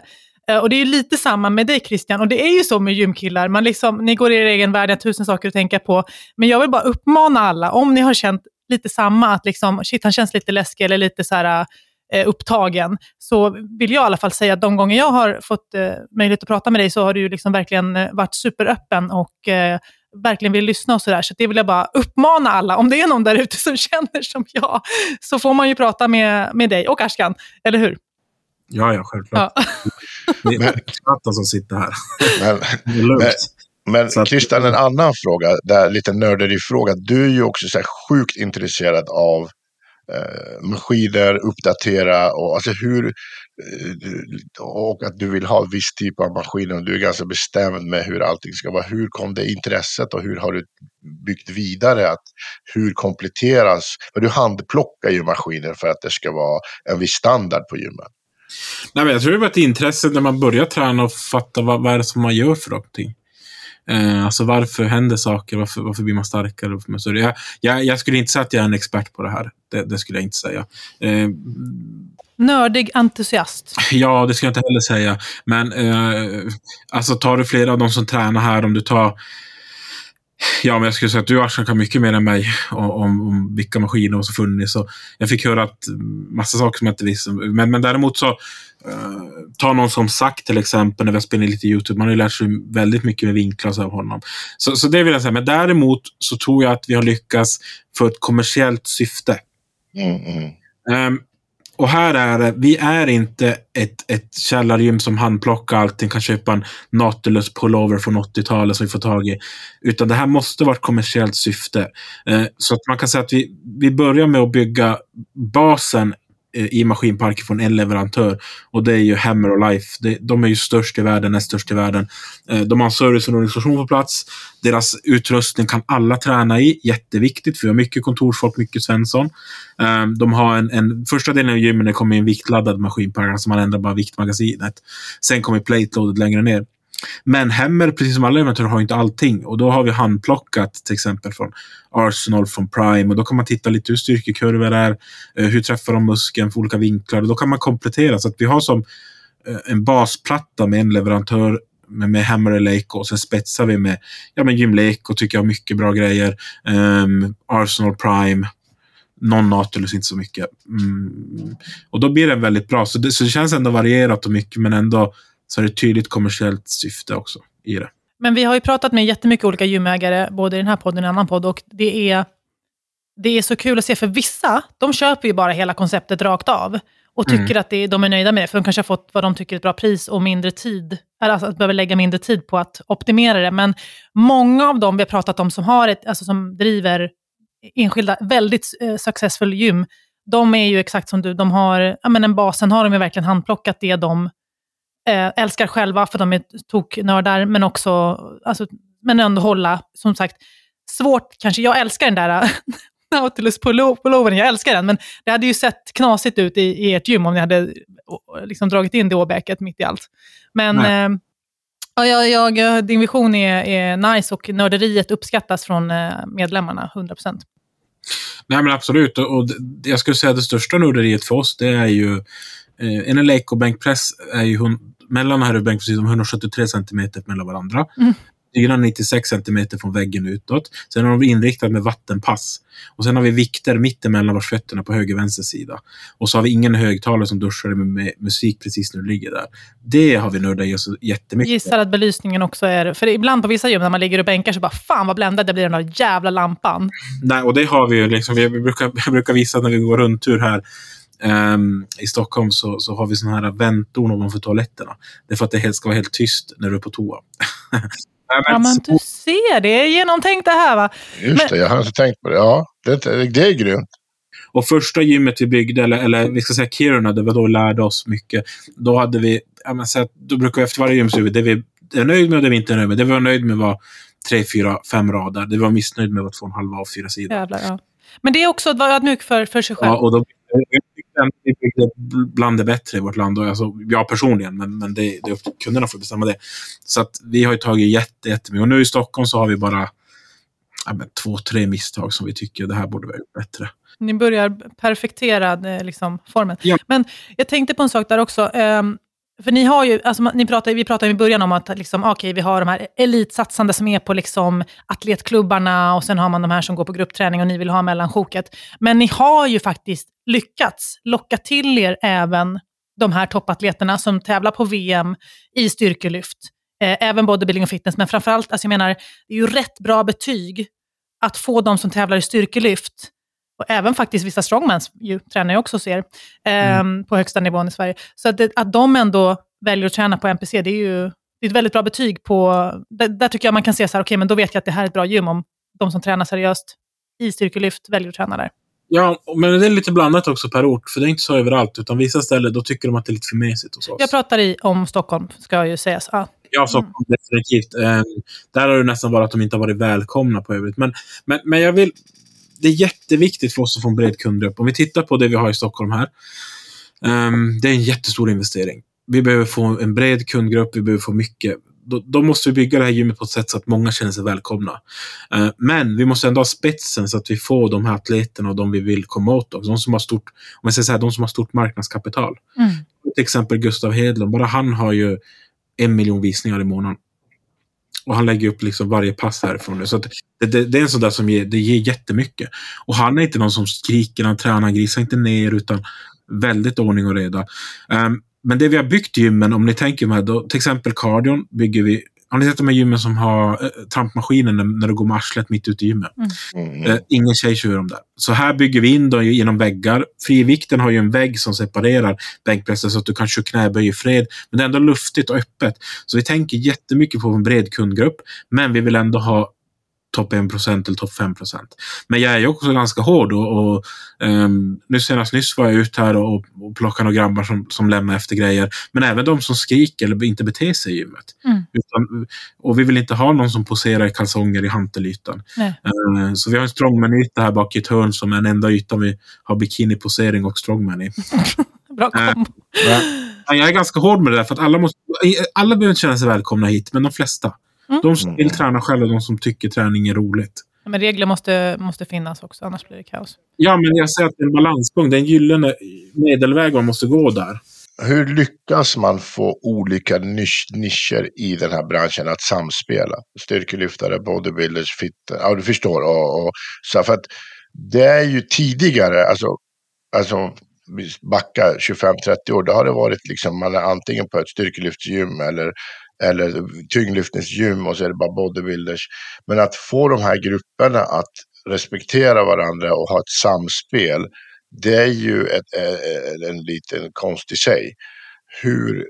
Eh, Och det är ju lite samma med dig Christian, och det är ju så med gymkillar, man liksom, ni går i er egen värld, ni har tusen saker att tänka på. Men jag vill bara uppmana alla, om ni har känt lite samma, att liksom, shit, han känns lite läskig eller lite så här, eh, upptagen, så vill jag i alla fall säga att de gånger jag har fått eh, möjlighet att prata med dig så har du ju liksom verkligen eh, varit superöppen och eh, verkligen vill lyssna och sådär. Så det vill jag bara uppmana alla, om det är någon där ute som *laughs* känner som jag, så får man ju prata med, med dig och Ashkan, eller hur? Ja, ja, självklart. Ja. *laughs* Det Men- är skrattar som sitter här. Men, *laughs* men att- Christian, en annan fråga, där, lite nörderi-fråga. Du är ju också så här sjukt intresserad av Eh, maskiner, uppdatera och alltså hur eh, och att du vill ha en viss typ av maskiner och du är ganska bestämd med hur allting ska vara. Hur kom det intresset och hur har du byggt vidare? Att hur kompletteras? För du handplockar ju maskiner för att det ska vara en viss standard på gymmen. Nej, men jag tror det var ett intresse när man börjar träna och fatta vad, vad är det som man gör för någonting. Eh, alltså varför händer saker? Varför, varför blir man starkare? Varför man större? Jag, jag, jag skulle inte säga att jag är en expert på det här. Det, det skulle jag inte säga. Eh, Nördig entusiast. ja, det ska jag inte heller säga. Men eh, alltså tar du flera av de som tränar här, om du tar Ja, men jag skulle säga att du Arslan kan mycket mer än mig om, om, vilka maskiner som funnits. Och jag fick höra att mm, massa saker som jag inte visste. Men, men däremot så, eh, ta någon som sagt till exempel, när vi in lite YouTube, man har ju lärt sig väldigt mycket med vinklar av honom. Så, så det vill jag säga. Men däremot så tror jag att vi har lyckats för ett kommersiellt syfte. Mm, mm. Ehm, och här är det, vi är inte ett, ett källargym som handplockar allting, kan köpa en Nautilus pullover från 80-talet som vi får tag i. Utan det här måste vara ett kommersiellt syfte. Eh, så att man kan säga att vi, vi börjar med att bygga basen Eh, i maskinparken från en leverantör. Och det är ju Hammer och Life. De är ju störst i världen, näst störst i världen. Eh, de har en service och organisation på plats. Deras utrustning kan alla träna i. Jätteviktigt, för vi har mycket kontorsfolk, mycket Svensson. Eh, de har en, en första delen av gymmet kommer kommer en viktladdad maskinpark, alltså man ändrar bara viktmagasinet. Sen kommer plateloadet längre ner. Men Hemmer, precis som alla leverantörer, har inte allting. Och då har vi handplockat till exempel från Arsenal, från Prime. Och då kan man titta lite hur styrkekurvor är, eh, hur träffar de muskeln för olika vinklar. Och då kan man komplettera. Så att vi har som eh, en basplatta med en leverantör med, med Hammer Lake och sen spetsar vi med ja, men Jim Leico tycker jag har mycket bra grejer. Um, Arsenal Prime. någon Nautilus inte så mycket. Mm. Och då blir det väldigt bra. Så det, så det känns ändå varierat och mycket, men ändå så är det tydligt kommersiellt syfte också i det. Men vi har ju pratat med jättemycket olika gymägare, både i den här podden och i en annan podd, och det är, det är så kul att se, för vissa, de köper ju bara hela konceptet rakt av och tycker Mm. att det, de är nöjda med det, för de kanske har fått vad de tycker är ett bra pris och mindre tid, alltså att behöver lägga mindre tid på att optimera det. Men många av dem vi har pratat om som, har ett, alltså som driver enskilda, väldigt eh, successful gym, de är ju exakt som du, de har, ja men en basen har de ju verkligen handplockat det de älskar själva, för de är toknördar, men också, alltså, men ändå hålla, som sagt, svårt kanske, jag älskar den där *laughs* Nautilus pullo- pullovern, jag älskar den, men det hade ju sett knasigt ut i, i ert gym om ni hade eh, liksom dragit in det åbäket mitt i allt. Men eh, ja, jag, jag, din vision är, är nice och nörderiet uppskattas från eh, medlemmarna, 100%. Nej, men absolut. Och, och jag skulle säga att det största nörderiet för oss, det är ju eh, en Eleiko bänkpress är ju mellan här och bänkpressen 173 centimeter mellan varandra. Mm. 496 centimeter från väggen utåt. Sen har vi inriktat med vattenpass. Och sen har vi vikter mittemellan vars fötterna på höger och vänster sida. Och så har vi ingen högtalare som duschar med, med musik precis när du ligger där. Det har vi nördat i oss jättemycket. Gissar att belysningen också är... För ibland på vissa gym när man ligger och bänkar så bara fan vad bländad det blir den där jävla lampan. Nej, och det har vi ju. Liksom, vi brukar, *laughs* jag brukar visa när vi går rundtur här ehm, i Stockholm så, så har vi såna här vänttorn ovanför toaletterna. Det är för att det helt ska vara helt tyst när du är på toa. *laughs* Ja, men du ser, det är genomtänkt det här va? Just Men- det, jag har inte tänkt på det. Ja, det, det är grymt. Och första gymmet vi byggde, eller, eller vi ska säga Kiruna, där vi då lärde oss mycket. Då hade vi, ja, men, så att, då brukar vi efter varje gym så är vi, det vi är nöjd med och det vi inte är nöjd med. Det vi var nöjd med var tre, fyra, fem rader. Det vi var missnöjd med var två och en halv av fyra sidor. Jävlar, ja. Men det är också att vara ödmjuk för, för sig själv. Ja, och då, vi byggde bland det bättre i vårt land. Och alltså, jag personligen, men, men det, det kunderna att bestämma det. Så att vi har ju tagit jätte, jättemycket. Och nu i Stockholm så har vi bara ja, men, två, tre misstag som vi tycker det här borde vara bättre. Ni börjar perfektera eh, liksom, formen. Ja. Men jag tänkte på en sak där också för ni har ju, alltså, ni pratade, vi pratade i början om att liksom, ah, okay, vi har de här elitsatsande som är på liksom, atletklubbarna och sen har man de här som går på gruppträning och ni vill ha mellansjoket. Men ni har ju faktiskt lyckats locka till er även de här toppatleterna som tävlar på VM i styrkelyft. Eh, även bodybuilding och fitness, men framförallt, alltså jag menar, det är ju rätt bra betyg att få de som tävlar i styrkelyft och även faktiskt vissa strongmans ju, tränar jag också hos er, ehm, på högsta nivån i Sverige. Så att, det, att de ändå väljer att träna på NPC, det är ju det är ett väldigt bra betyg på... Där, där tycker jag man kan se så här, okej, men då vet jag att det här är ett bra gym om de som tränar seriöst i styrkelyft väljer att träna där. Ja, men det är lite blandat också per ort. För det är inte så överallt. Utan vissa ställen, då tycker de att det är lite för mesigt hos oss. Jag pratar i, om Stockholm, ska ju sägas. Ja. Ja, så definitivt. Eh, där har det nästan varit att de inte har varit välkomna på övrigt. Men, men, men jag vill... Det är jätteviktigt för oss att få en bred kundgrupp. Om vi tittar på det vi har i Stockholm här. ehm, det är en jättestor investering. Vi behöver få en bred kundgrupp, vi behöver få mycket. Då, då måste vi bygga det här gymmet på ett sätt så att många känner sig välkomna. Eh, men vi måste ändå ha spetsen så att vi får de här atleterna och de vi vill komma åt också. De som har stort, om jag säger så här, de som har stort marknadskapital. Mm. Till exempel Gustav Hedlund, bara han har ju en miljon visningar i månaden. Och han lägger upp liksom varje pass härifrån. nu. Så att det, det, det är en sån där som ger, det ger jättemycket. Och han är inte någon som skriker, han tränar, han grisar inte ner, utan väldigt ordning och reda. Um, men det vi har byggt gymmen, om ni tänker med, då, till exempel kardion bygger vi har ni sett de här gymmen som har eh, trampmaskinen när, när du går med arslet mitt ute i gymmet? Mm. Eh, ingen tjej kör dem där. Så här bygger vi in dem genom väggar. Frivikten har ju en vägg som separerar bänkpressen så att du kan köra knäböj i fred. Men det är ändå luftigt och öppet. Så vi tänker jättemycket på en bred kundgrupp. Men vi vill ändå ha topp 1% eller topp 5%. Men jag är ju också ganska hård och, och ehm, nu senast nyss var jag ute här och, och plockade några grabbar som, som lämnar efter grejer. Men även de som skriker eller inte beter sig i gymmet. Mm. Utan, och vi vill inte ha någon som poserar i kalsonger i hantelytan. Eh, Så vi har en strongman-yta här bak i ett hörn som är den enda ytan vi har bikiniposering och strongman i. *laughs* Bra Äh. kombo. Men Jag är ganska hård med det där för att alla, måste, alla behöver inte känna sig välkomna hit, men de flesta. Mm. De som vill Mm. träna själva, de som tycker träning är roligt. Men regler måste, måste finnas också, annars blir det kaos. Ja, men jag säger att det är en balanspunkt. Det är en gyllene medelväg man måste gå där. Hur lyckas man få olika nisch, nischer i den här branschen att samspela? Styrkelyftare, bodybuilders, fit, ja du förstår. Och, och, så för att det är ju tidigare, alltså, alltså backa 25-30 år, då har det varit liksom man är antingen på ett styrkelyftsgym eller, eller tyngdlyftningsgym och så är det bara bodybuilders. Men att få de här grupperna att respektera varandra och ha ett samspel, det är ju ett, en, en liten konst i sig. Hur,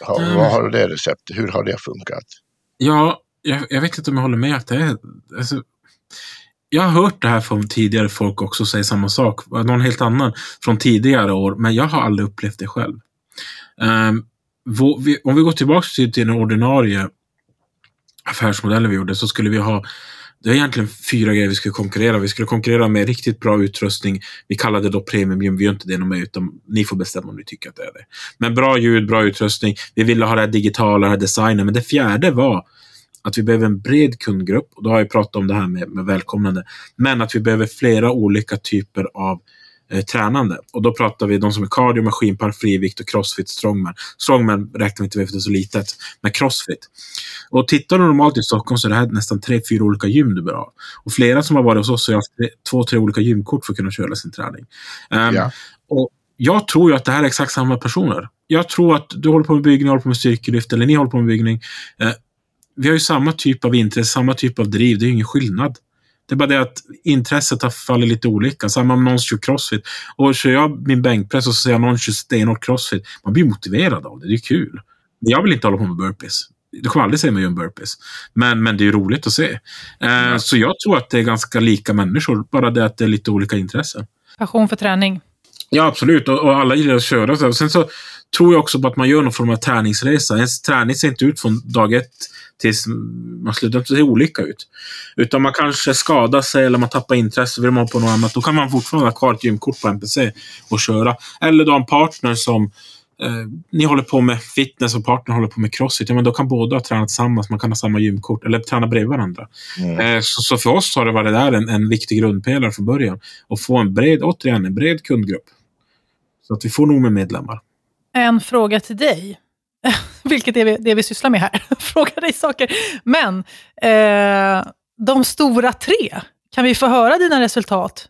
har, mm. vad har det receptet, hur har det funkat? Ja, jag, jag, vet inte om jag håller med att det är... Alltså, jag har hört det här från tidigare folk också säga samma sak. Någon helt annan från tidigare år, men jag har aldrig upplevt det själv. Um, om vi går tillbaka till, till den ordinarie affärsmodellen vi gjorde så skulle vi ha det är egentligen fyra grejer vi skulle konkurrera. Vi skulle konkurrera med riktigt bra utrustning. Vi kallade det då premium. Vi gör inte det något mer, utan ni får bestämma om ni tycker att det är det. Men bra ljud, bra utrustning. Vi ville ha det här digitala, det här designen. Men det fjärde var att vi behöver en bred kundgrupp. Och då har jag pratat om det här med, med välkomnande. Men att vi behöver flera olika typer av eh, tränande. Och då pratar vi de som är cardio, maskinpark, frivikt och crossfit, strongman. Strongman räknar vi inte med för det är så litet, men crossfit. Och tittar du normalt i Stockholm så är det här nästan tre, fyra olika gym du bör ha. Och flera som har varit hos oss har haft två, tre olika gymkort för att kunna köra sin träning. Um, ja. Och jag tror ju att det här är exakt samma personer. Jag tror att du håller på med byggning, håller på med styrkelyft eller ni håller på med byggning. Uh, vi har ju samma typ av intresse, samma typ av driv. Det är ju ingen skillnad. Det är bara det att intresset har fallit lite olika. Samma om någon kör crossfit. Och kör jag min bänkpress och så ser jag någon kör stenhårt crossfit. Man blir motiverad av det. Det är kul. Jag vill inte hålla på med burpees. Du kommer aldrig se mig göra burpees. Men, men det är roligt att se. Eh. Så jag tror att det är ganska lika människor. Bara det att det är lite olika intressen. Passion för träning. Ja, absolut. Och, och alla gillar att köra. Sen så tror jag också på att man gör någon form av träningsresa. Ens träning ser inte ut från dag ett tills man slutar. Ser olika ut. Utan man kanske skadar sig eller man tappar intresse vill man på något annat. Då kan man fortfarande ha kvar ett gymkort på NPC och köra. Eller då en partner som eh, ni håller på med fitness och partnern håller på med crossfit. Ja, men då kan båda träna tillsammans. Man kan ha samma gymkort eller träna bredvid varandra. Mm. Eh, så, så, för oss har det varit där en, en viktig grundpelare från början. Att få en bred, återigen, en bred kundgrupp. Så att vi får nog med medlemmar. En fråga till dig. *laughs* vilket är det vi sysslar med här. *laughs* Fråga dig saker. Men eh, de stora tre, kan vi få höra dina resultat?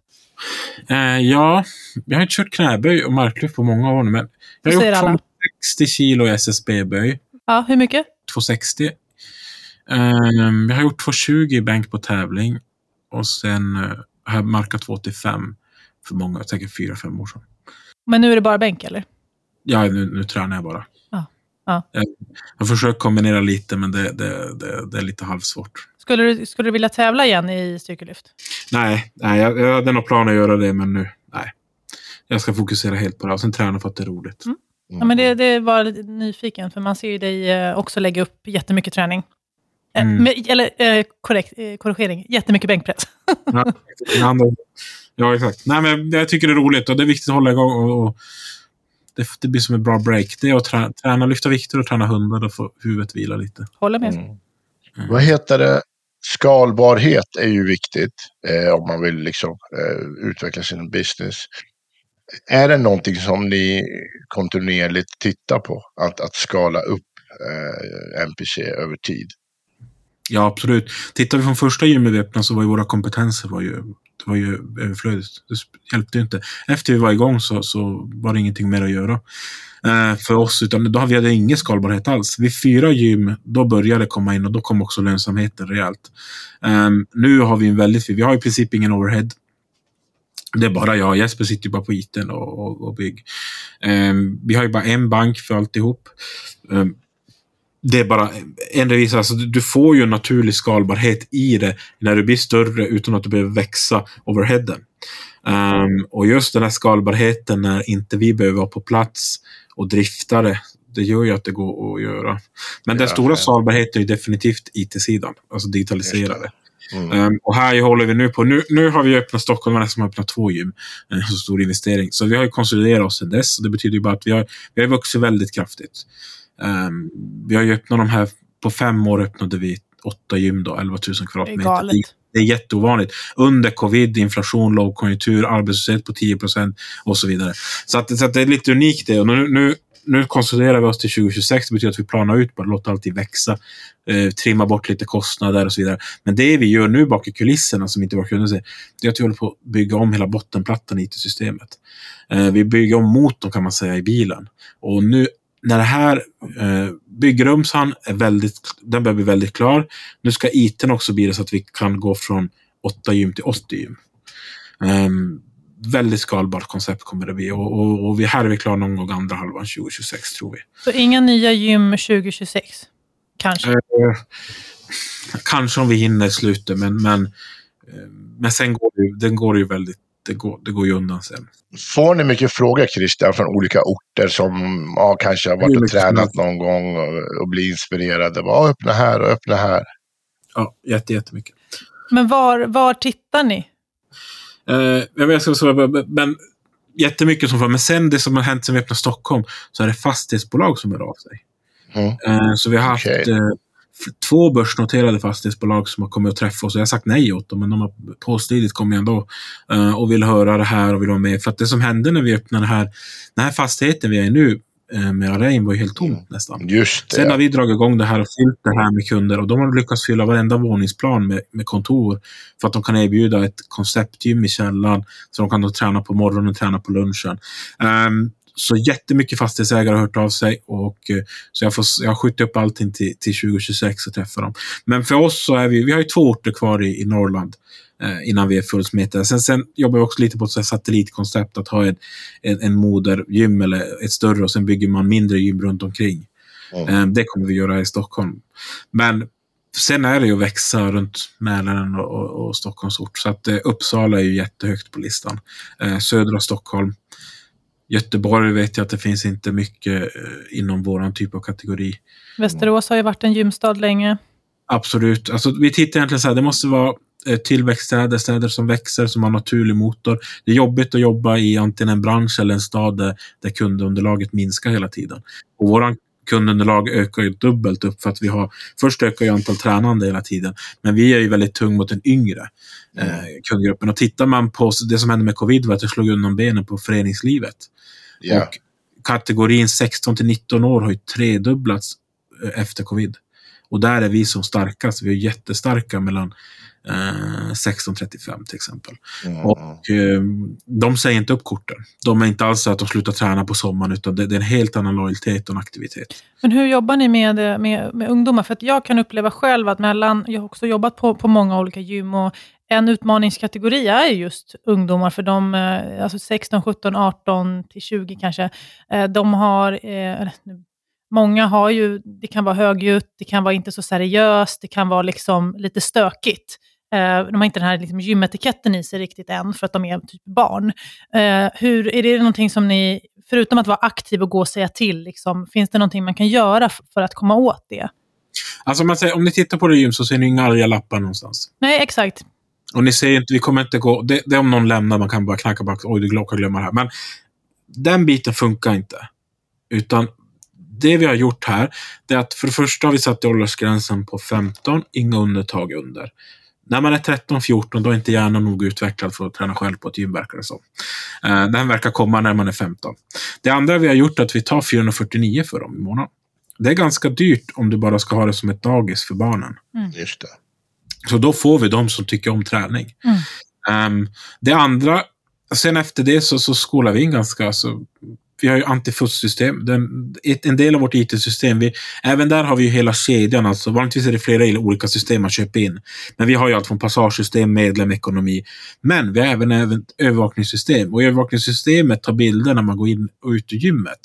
Eh, ja, jag har inte kört knäböj och marklyft på många år nu, men jag har gjort 260 kilo i SSB-böj. Ja, hur mycket? 260. Eh, jag har gjort 220 i bänk på tävling och sen eh, har jag markat 285 för många, säkert 4-5 år sedan. Men nu är det bara bänk, eller? Ja, nu, nu tränar jag bara. Ja. Jag, jag försöker kombinera lite, men det, det, det, det, är lite halvsvårt. Skulle du, skulle du vilja tävla igen i styrkelyft? Nej, nej jag, jag hade nog plan att göra det, men nu, nej. Jag ska fokusera helt på det och sen träna för att det är roligt. Mm. Ja, men det, det var lite nyfiken, för man ser ju dig eh, också lägga upp jättemycket träning. Eh, mm. Med, eller eh, korrekt, korrigering, jättemycket bänkpress. ja, *laughs* ja, exakt. Nej, men jag tycker det är roligt och det är viktigt att hålla igång och, och det, det blir som en bra break. Det är att träna, träna lyfta vikter och träna hundar och få huvudet vila lite. Håller med. Mm. Mm. Vad heter det? Skalbarhet är ju viktigt eh, om man vill liksom, eh, utveckla sin business. Är det någonting som ni kontinuerligt tittar på? Att, att skala upp eh, NPC över tid? Ja, absolut. Tittar vi från första gymmet vi öppnade så var ju våra kompetenser var ju det var ju överflödigt. Det hjälpte ju inte. Efter vi var igång så, så var det ingenting mer att göra eh, för oss. Utan då hade vi ingen skalbarhet alls. Vid fyra gym, då började det komma in och då kom också lönsamheten rejält. Eh, nu har vi en väldigt, vi har i princip ingen overhead. Det är bara jag. Jesper sitter ju bara på iten och, och, och bygg. Um, vi har ju bara en bank för alltihop. Um, det är bara en revisor. Alltså, du får ju en naturlig skalbarhet i det när du blir större utan att du behöver växa overheaden. Um, och just den här skalbarheten när inte vi behöver vara på plats och drifta det, det gör ju att det går att göra. Men ja, den stora ja. skalbarheten är definitivt IT-sidan, alltså digitaliserade. Mm. Um, och här håller vi nu på. Nu, nu har vi öppnat Stockholm, som har öppnat två gym. En så stor investering. Så vi har konsoliderat oss sedan dess. Det betyder bara att vi har, vi har vuxit väldigt kraftigt. Um, vi har ju öppnat de här, på fem år öppnade vi åtta gym då, 11 000 kvadratmeter. Det är, det är jätteovanligt. Under covid, inflation, lågkonjunktur, arbetslöshet på 10 procent och så vidare. Så, att, så att det är lite unikt det. Och nu, nu, nu konsoliderar vi oss till 2026. Det betyder att vi planar ut, bara låter allting växa. Eh, trimma bort lite kostnader och så vidare. Men det vi gör nu bak i kulisserna som inte våra kunder ser, det är att vi håller på att bygga om hela bottenplattan i IT-systemet. Eh, vi bygger om motorn kan man säga i bilen. Och nu när det här eh, byggrumsan är väldigt, den börjar bli väldigt klar. Nu ska IT också bli det så att vi kan gå från 8 gym till 80 gym. Um, väldigt skalbart koncept kommer det bli och, och, och vi här är vi klara någon gång andra halvan 2026 tror vi. Så inga nya gym 2026? Kanske? Eh, kanske om vi hinner i slutet, men, men, eh, men sen går det, den går ju väldigt det går, det går ju undan sen. Får ni mycket frågor Christian från olika orter som ja, kanske har varit och tränat någon gång och, och blir inspirerade? Ja, öppna här och öppna här. Ja, jätte, jättemycket. Men var, var tittar ni? Eh, jag vet, så, så, men jättemycket som för. Men sen det som har hänt sen vi öppnade Stockholm så är det fastighetsbolag som hör av sig. Mm. Eh, så vi har haft okay. eh, två börsnoterade fastighetsbolag som har kommit och träffat oss. Jag har sagt nej åt dem, men de har påstridigt kommit ändå uh, och vill höra det här och vill vara med. För att det som hände när vi öppnade här, den här fastigheten vi är i nu, uh, med Arain var ju helt tom mm. nästan. Just det, Sen har vi dragit igång det här och fyllt det här med kunder och de har lyckats fylla varenda våningsplan med, med kontor för att de kan erbjuda ett konceptgym i källaren så de kan då träna på morgonen och träna på lunchen. Um, så jättemycket fastighetsägare har hört av sig och eh, så jag, får, jag har skjutit upp allting till, till 2026 och träffar dem. Men för oss så är vi, vi har ju två orter kvar i, i Norrland eh, innan vi är fullsmittade. Sen, sen jobbar vi också lite på ett satellitkoncept att ha en, en, en modergym eller ett större och sen bygger man mindre gym runt omkring. Mm. Eh, det kommer vi göra i Stockholm. Men sen är det ju att växa runt Mälaren och, och, och Stockholmsort. Så att eh, Uppsala är ju jättehögt på listan. Eh, södra Stockholm Göteborg vet jag att det finns inte mycket eh, inom vår typ av kategori. Västerås har ju varit en gymstad länge. Absolut. Alltså, vi tittar egentligen så här, det måste vara eh, tillväxtstäder, städer som växer, som har naturlig motor. Det är jobbigt att jobba i antingen en bransch eller en stad där, där kundunderlaget minskar hela tiden. Och vår kundunderlag ökar ju dubbelt upp för att vi har, först ökar ju antal tränande hela tiden, men vi är ju väldigt tung mot den yngre eh, mm. kundgruppen. Och tittar man på det som hände med covid var att det slog undan benen på föreningslivet. Yeah. Och kategorin 16 till 19 år har ju tredubblats eh, efter covid. Och där är vi som starkast. Vi är jättestarka mellan eh, 16-35 till exempel. Mm. Och eh, de säger inte upp korten. De är inte alls så att de slutar träna på sommaren, utan det, det, är en helt annan lojalitet och en aktivitet. Men hur jobbar ni med, med, med ungdomar? För att jag kan uppleva själv att mellan, jag har också jobbat på, på många olika gym och en utmaningskategori är just ungdomar, för de, eh, alltså 16, 17, 18 till 20 kanske, eh, de har, eh, många har ju, det kan vara högljutt, det kan vara inte så seriöst, det kan vara liksom lite stökigt. De har inte den här liksom gymetiketten i sig riktigt än, för att de är typ barn. Hur, är det någonting som ni, förutom att vara aktiv och gå och säga till, liksom, finns det någonting man kan göra för att komma åt det? Alltså man säger, om ni tittar på det gym så ser ni inga arga lappar någonstans. Nej, exakt. Och ni ser inte, vi kommer inte gå... Det, det är om någon lämnar, man kan bara knacka bak. Oj, du råkar glömma det här. Men den biten funkar inte. Utan det vi har gjort här, det är att för det första har vi satt åldersgränsen på 15, inga undantag under. När man är 13-14, då är inte hjärnan nog utvecklad för att träna själv på ett gym, verkar det som. Uh, den verkar komma när man är 15. Det andra vi har gjort är att vi tar 449 för dem i månaden. Det är ganska dyrt om du bara ska ha det som ett dagis för barnen. Mm. Just det. Så då får vi de som tycker om träning. Mm. Um, det andra, sen efter det så, så skolar vi in ganska, alltså, vi har ju antifusksystem, En del av vårt IT-system, även där har vi ju hela kedjan. Alltså, vanligtvis är det flera olika system man köper in. Men vi har ju allt från passagesystem, medlem, ekonomi. Men vi har även, även övervakningssystem. Och övervakningssystemet tar bilder när man går in och ut ur gymmet.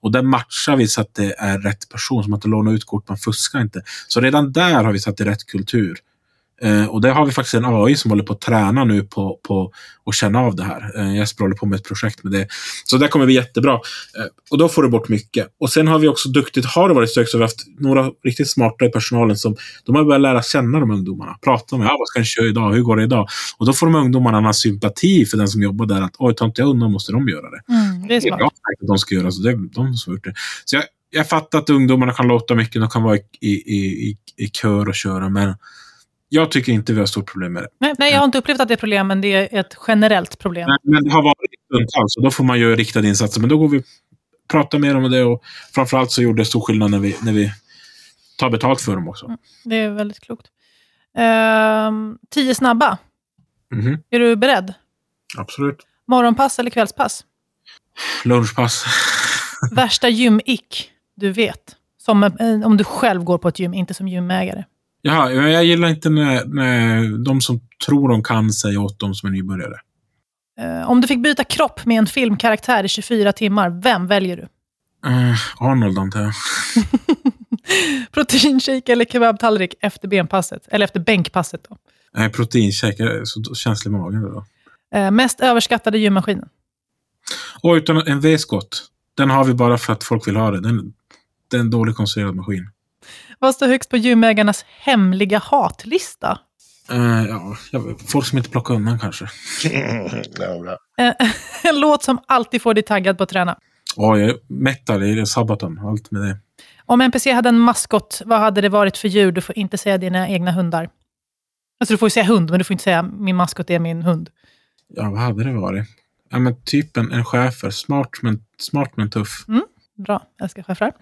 Och där matchar vi så att det är rätt person, som att låna ut kort, man fuskar inte. Så redan där har vi satt i rätt kultur. Eh, och där har vi faktiskt en AI som håller på att träna nu på, på att känna av det här. Eh, Jesper håller på med ett projekt med det. Så det kommer bli jättebra. Eh, och då får du bort mycket. Och sen har vi också duktigt, har det varit stök så har vi haft några riktigt smarta i personalen som de har börjat lära känna de ungdomarna. Prata med, ja, vad ska ni köra idag? Hur går det idag? Och då får de ungdomarna en sympati för den som jobbar där. Att oj, tar inte jag undan måste de göra det. Mm, det är smart. Jag att de ska göra så. Det är de som har gjort det. Så jag, jag fattar att ungdomarna kan låta mycket. De kan vara i, i, i, i kör och köra. Men jag tycker inte vi har stort problem med det. Nej, nej, jag har inte upplevt att det är problem, men det är ett generellt problem. Nej, men det har varit stundtals, och då får man göra riktade insatser. Men då går vi prata mer om det och framförallt så gjorde det stor skillnad när vi, när vi tar betalt för dem också. Det är väldigt klokt. Ehm, tio snabba. Mhm, Är du beredd? Absolut. Morgonpass eller kvällspass? Lunchpass. Värsta gym-ick du vet? Som eh, om du själv går på ett gym, inte som gymägare. Jaha, jag jag gillar inte när, när de som tror de kan säga åt dem som är nybörjare. Eh, om du fick byta kropp med en filmkaraktär i 24 timmar, vem väljer du? Uh, Arnold antar jag. *laughs* Proteinshake eller kebabtallrik efter benpasset? Eller efter bänkpasset då? Nej, proteinshake. Jag är så känslig i magen då. Eh, mest överskattade gymmaskinen? Och utan en V-skott. Den har vi bara för att folk vill ha det. Den, det är en dåligt konstruerad maskin. Vad står högst på gymägarnas hemliga hatlista? Uh, ja, jag- folk som inte plockar undan kanske. var *laughs* bra. Eh, *laughs* en låt som alltid får dig taggad på att träna. Ja, jag är metal, det är Sabaton. Allt med det. Om NPC hade en maskot, vad hade det varit för djur? Du får inte säga dina egna hundar. Alltså du får ju säga hund, men du får inte säga min maskot är min hund. Ja, vad hade det varit? Ja, men typ en, en schäfer. Smart men, smart men tuff. Bra, jag älskar schäfrar.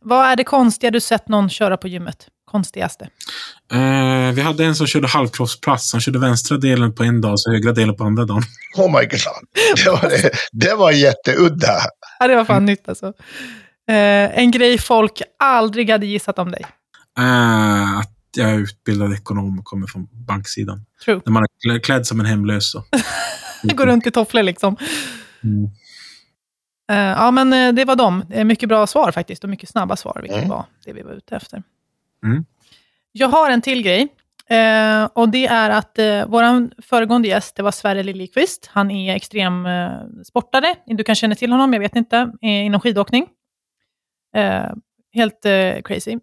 Vad är det konstiga du sett någon köra på gymmet? Konstigaste? Eh, vi hade en som körde halvkroppspass. Han körde vänstra delen på en dag och högra delen på andra dagen. Oh my god. Det var, det, det var jätteudda. Ja, det var fan nytt alltså. Eh, en grej folk aldrig hade gissat om dig. Eh, att jag är utbildad ekonom och kommer från banksidan. True. När man är klä- klädd som en hemlös. Så. *laughs* Går runt i tofflor liksom. Mm. Eh, ja, men eh, det var dem. Mycket bra svar faktiskt, och mycket snabba svar, vilket Mm. var det vi var ute efter. Mm. Jag har en till grej. Eh, och det är att vår föregående gäst, det var Sverre Liljekvist. Han är extrem eh, sportare. Du kan känna till honom, jag vet inte, inom skidåkning. Helt crazy.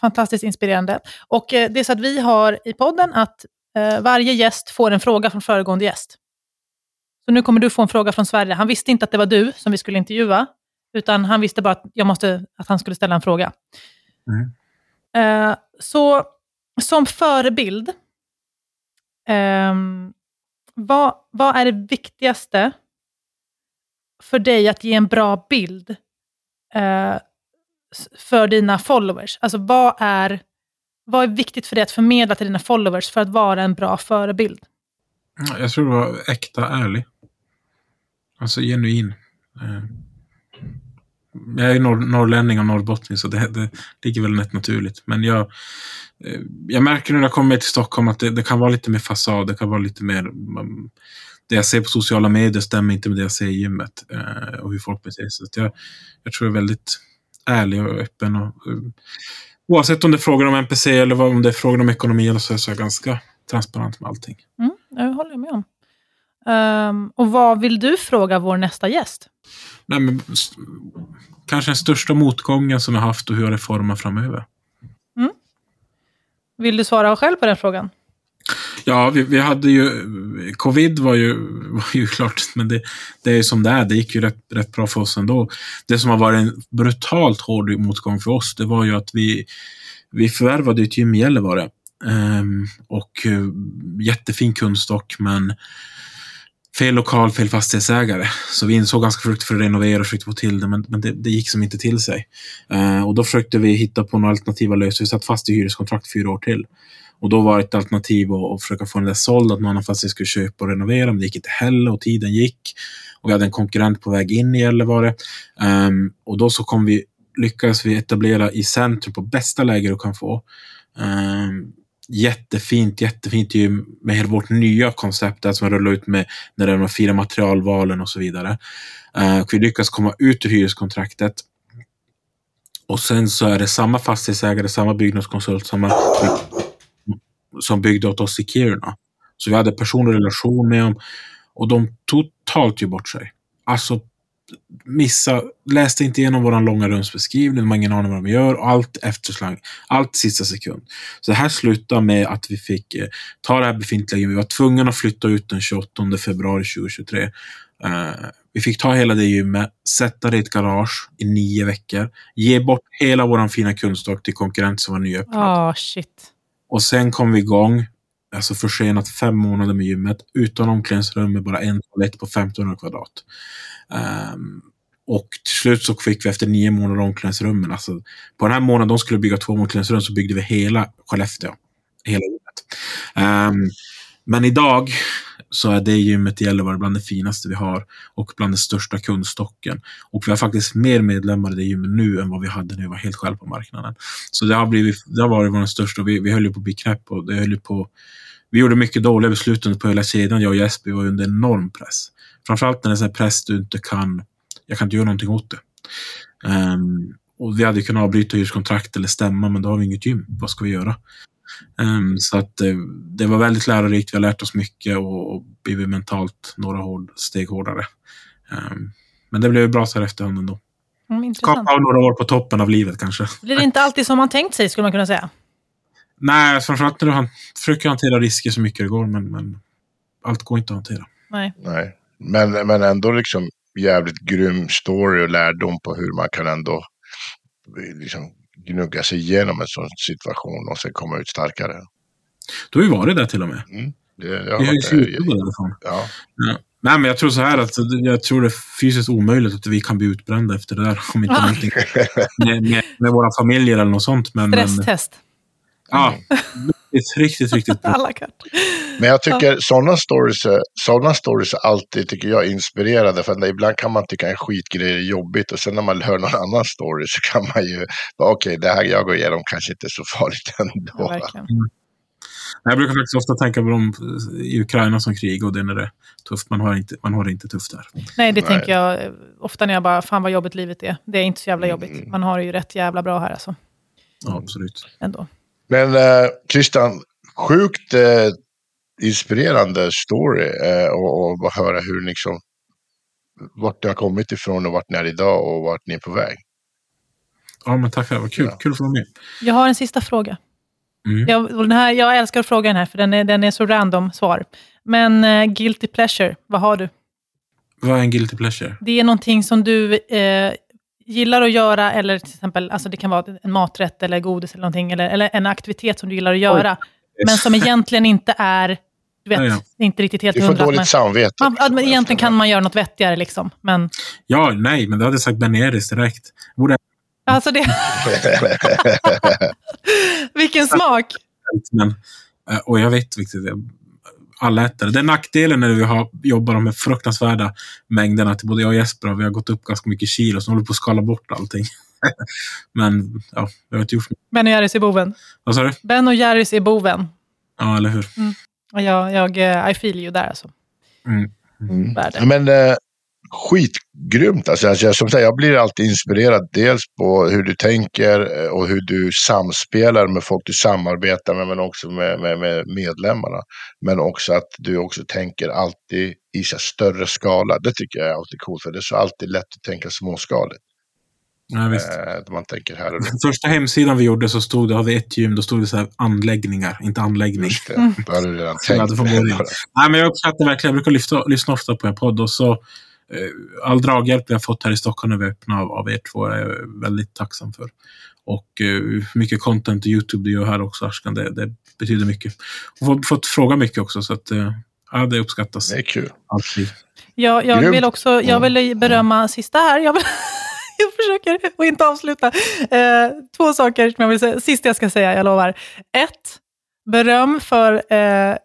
Fantastiskt inspirerande. Och det är så att vi har i podden att varje gäst får en fråga från föregående gäst. Så nu kommer du få en fråga från Sverige. Han visste inte att det var du som vi skulle intervjua, utan han visste bara att, jag måste, att han skulle ställa en fråga. Mm. Eh, så som förebild, ehm, vad, vad är det viktigaste för dig att ge en bra bild eh, för dina followers? Alltså vad är, vad är viktigt för dig att förmedla till dina followers för att vara en bra förebild? Ja, Jag tror det var äkta ärlig. Alltså genuin. Eh, jag är norr, norrlänning och norrbottning så det, det ligger väl rätt naturligt. Men jag, eh, jag märker när jag kommer till Stockholm att det, det kan vara lite mer fasad. Det kan vara lite mer... Det jag ser på sociala medier stämmer inte med det jag ser i gymmet. Eh, och hur folk beter sig. Så jag, jag tror jag är väldigt ärlig och öppen. Och, oavsett om det är frågor om NPC eller om det är frågor om ekonomi eller så, så är jag ganska transparent med allting. Mm, jag håller med om. Ehm, och vad vill du fråga vår nästa gäst? Nej, men, kanske den största motgången som jag haft och hur jag reformar framöver. Vill du svara själv på den frågan? Ja, vi, vi hade ju... Covid var ju, *laughs* var ju klart, men det, det är ju som det är. Det gick ju rätt, rätt bra för oss ändå. Det som har varit en brutalt hård motgång för oss, det var ju att vi, vi förvärvade ett gym i Gällivare. Ehm, och eh, jättefin kundstock, men fel lokal, fel fastighetsägare. Så vi insåg ganska frukt för att renovera och försökte få till det, men, men det, det gick som inte till sig. Eh, och då försökte vi hitta på några alternativa lösningar. Vi satt fast i hyreskontrakt fyra år till. Och då var ett alternativ att, att försöka få den där såld, att någon annan fastighet skulle köpa och renovera, men det gick inte heller och tiden gick. Och vi hade en konkurrent på väg in i Gällivare. Um, och då så kom vi, lyckades vi etablera i centrum på bästa läge du kan få. Um, jättefint, jättefint gym med hela vårt nya koncept alltså där som rullar ut med när det de fyra materialvalen och så vidare. Uh, och vi lyckas komma ut ur hyreskontraktet. Och sen så är det samma fastighetsägare, samma byggnadskonsult, samma som byggde åt oss i Kiruna. Så vi hade personlig relation med dem och de totalt ju bort sig. Alltså, missa, läste inte igenom vår långa rumsbeskrivning, de har ingen aning vad de gör allt efterslang, allt sista sekund. Så det här slutade med att vi fick eh, ta det här befintliga gymmet. Vi var tvungna att flytta ut den 28 februari 2023. Eh, vi fick ta hela det gymmet, sätta det i ett garage i nio veckor, ge bort hela vår fina kundstock till konkurrent som var nyöppnad. Ah, shit. Och sen kom vi igång, alltså försenat fem månader med gymmet, utan omklädningsrum med bara en toalett på 1500 kvadrat. Um, och till slut så fick vi efter nio månader omklädningsrummen. Alltså, på den här månaden de skulle bygga två omklädningsrum så byggde vi hela Skellefteå. Hela gymmet. Um, men idag så är det gymmet i Gällivare bland det finaste vi har och bland den största kundstocken. Och vi har faktiskt mer medlemmar i det gymmet nu än vad vi hade när vi var helt själva på marknaden. Så det har, blivit, det har varit vår största och vi, vi höll ju på att bli knäpp och det höll på vi gjorde mycket dåliga beslut på hela kedjan. Jag och Jesper var under enorm press. Framförallt när det är en press du inte kan, jag kan inte göra någonting åt det. Um, och vi hade kunnat avbryta hyreskontrakt eller stämma, men då har vi inget gym. Vad ska vi göra? Um, så att uh, det var väldigt lärorikt. Vi har lärt oss mycket och, och blivit mentalt några hård, steg hårdare. Um, men det blev bra så här efterhand ändå. Mm, Skapa några år på toppen av livet kanske. Blir det inte alltid som man tänkt sig, skulle man kunna säga? Nej, framförallt när du han, försöker hantera risker så mycket det går, men, men allt går inte att hantera. Nej. Nej. Men, men ändå liksom jävligt grym story och lärdom på hur man kan ändå liksom gnugga sig igenom en sån situation och sen komma ut starkare. Du har ju varit där till och med. Mm. Det, jag har varit där. därifrån. Ja. Ja. Nej, men jag tror så här att jag tror det är fysiskt omöjligt att vi kan bli utbrända efter det där. Om inte Ah. någonting med, med, med våra familjer eller något sånt. Men, men Stresstest. ja, riktigt, riktigt, *laughs* riktigt bra. Alla kort. Men jag tycker sådana stories, är- såna stories är alltid tycker jag, inspirerande. För att ibland kan man tycka en skitgrej är jobbigt och sen när man hör någon *laughs* annan story så kan man ju, okej det här jag går igenom kanske inte är så farligt *laughs* Ja, ändå. verkligen. Jag brukar faktiskt ofta tänka på dem i Ukraina som krig och det är när det är tufft. Man har, inte, man har det inte tufft där. Nej, det Nej. tänker jag ofta när jag bara, fan vad jobbigt livet är. Det är inte så jävla jobbigt. Mm. Man har det ju rätt jävla bra här alltså. Ja, absolut. Ändå. Men eh, Christian, sjukt eh, inspirerande story eh, och, och höra hur liksom vart ni har kommit ifrån och vart ni är idag och vart ni är på väg. Ja, men tack för det. Vad kul. Ja. Kul att få vara med. Jag har en sista fråga. Mm. Jag, den här, jag älskar att fråga den här, för den är, den är så random svar. Men eh, guilty pleasure, vad har du? Vad är en guilty pleasure? Det är någonting som du eh, gillar att göra, eller till exempel, alltså det kan vara en maträtt eller godis eller någonting, eller, eller en aktivitet som du gillar att göra, men som egentligen inte är, du vet, Ja, ja. inte riktigt helt Du får hundra. dåligt men- samvete. Man, liksom, men egentligen kan man göra något vettigare, liksom. men Ja, nej, men det hade sagt Ben Eris direkt. Borde alltså det, *laughs* vilken smak! men, eh, och jag vet det är. Alla äter det. Det är nackdelen när vi har, jobbar de här fruktansvärda mängderna till både jag och Jesper. och Vi har gått upp ganska mycket kilo, så håller vi på att skala bort allting. *laughs* men ja, jag har inte gjort mycket. Ben och Jerrys är boven. Vad sa du? Ben och Jerrys är boven. Ja, eller hur? Och jag, jag, eh, I feel you där alltså. Mm. Mm. Men eh, skitgrymt. Alltså, alltså, jag, som säger, jag blir alltid inspirerad dels på hur du tänker eh, och hur du samspelar med folk du samarbetar med, men också med, med, med medlemmarna. Men också att du också tänker alltid i så större skala. Det tycker jag är alltid coolt, för det är så alltid lätt att tänka småskaligt. Ja, visst. Eh, man tänker här och nu. Första hemsidan vi gjorde så stod det, har vi ett gym, då stod det så här anläggningar, inte anläggning. Just det, då du redan *laughs* tänkt. Nej, men jag uppskattar verkligen, jag brukar lyfta, lyssna ofta på er podd och så eh, all draghjälp vi har fått här i Stockholm när vi öppnade av, av er två är jag väldigt tacksam för. Och eh, mycket content och YouTube du gör här också, Ashkan, det, det betyder mycket. Och fått, fått fråga mycket också, så att eh, ja, det uppskattas. Det är kul. Alltid. Jag, jag Grymt. vill också jag vill berömma sista här. Jag, vill, *laughs* *laughs* jag försöker att inte avsluta. Eh, två saker som jag vill säga. Sista jag ska säga, jag lovar. Ett, beröm för... Eh,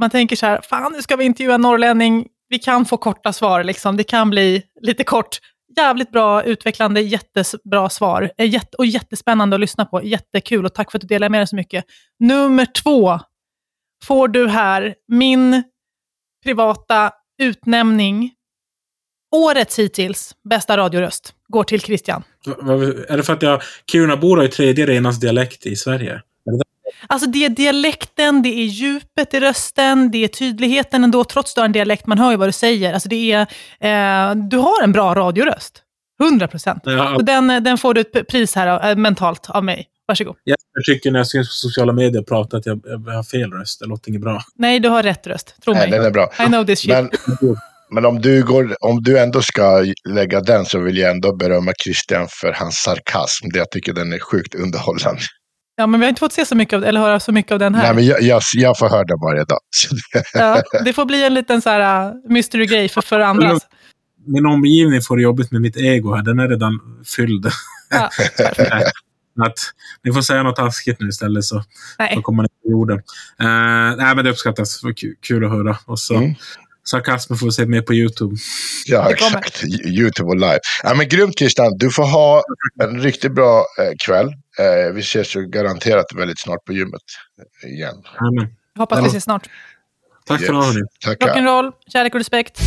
man tänker så här, fan nu ska vi intervjua en norrlänning. Vi kan få korta svar, liksom. det kan bli lite kort. Jävligt bra, utvecklande, jättebra svar. Eh, Jätte, och jättespännande att lyssna på. Jättekul och tack för att du delar med dig så mycket. Nummer två får du här min privata utnämning. Årets hittills bästa radioröst går till Christian. Är det för att jag, Kirunabor har ju tredje renast dialekt i Sverige? Alltså det är dialekten, det är djupet i rösten, det är tydligheten ändå, trots att du har en dialekt, man hör ju vad du säger. Alltså det är, eh, du har en bra radioröst. 100 procent. Så den, den får du ett pris här eh, mentalt av mig. Varsågod. jag tycker när jag syns på sociala medier och pratar att jag, jag har fel röst. Det låter inget bra. Nej, du har rätt röst. Tro Nej, mig. den är bra. I know this shit. Men, men om, du går, om du ändå ska lägga den så vill jag ändå berömma Christian för hans sarkasm. Det jag tycker den är sjukt underhållande. Ja, men vi har inte fått se så mycket av, eller höra så mycket av den här. Nej, men jag, jag, jag får höra den varje dag. *laughs* Så det- ja, det får bli en liten så här, uh, mystery grej för, för andra. min omgivning får jobbigt med mitt ego här. Den är redan fylld. Ja. *laughs* att ni får säga något taskigt nu istället så, så Nej. kommer ni på jorden. Uh, nej, men det uppskattas. Det var kul, kul att höra. Och så Mm. Sarkasmen får vi se mer på YouTube. Ja, exakt. Youtube och live. Ja, men grymt Christian. Du får ha en riktigt bra eh, kväll. Eh, vi ses ju garanterat väldigt snart på gymmet igen. Amen. Hoppas vi ses snart. Tack för Yes. det, hörni. Tackar. Rock'n'roll, kärlek och respekt.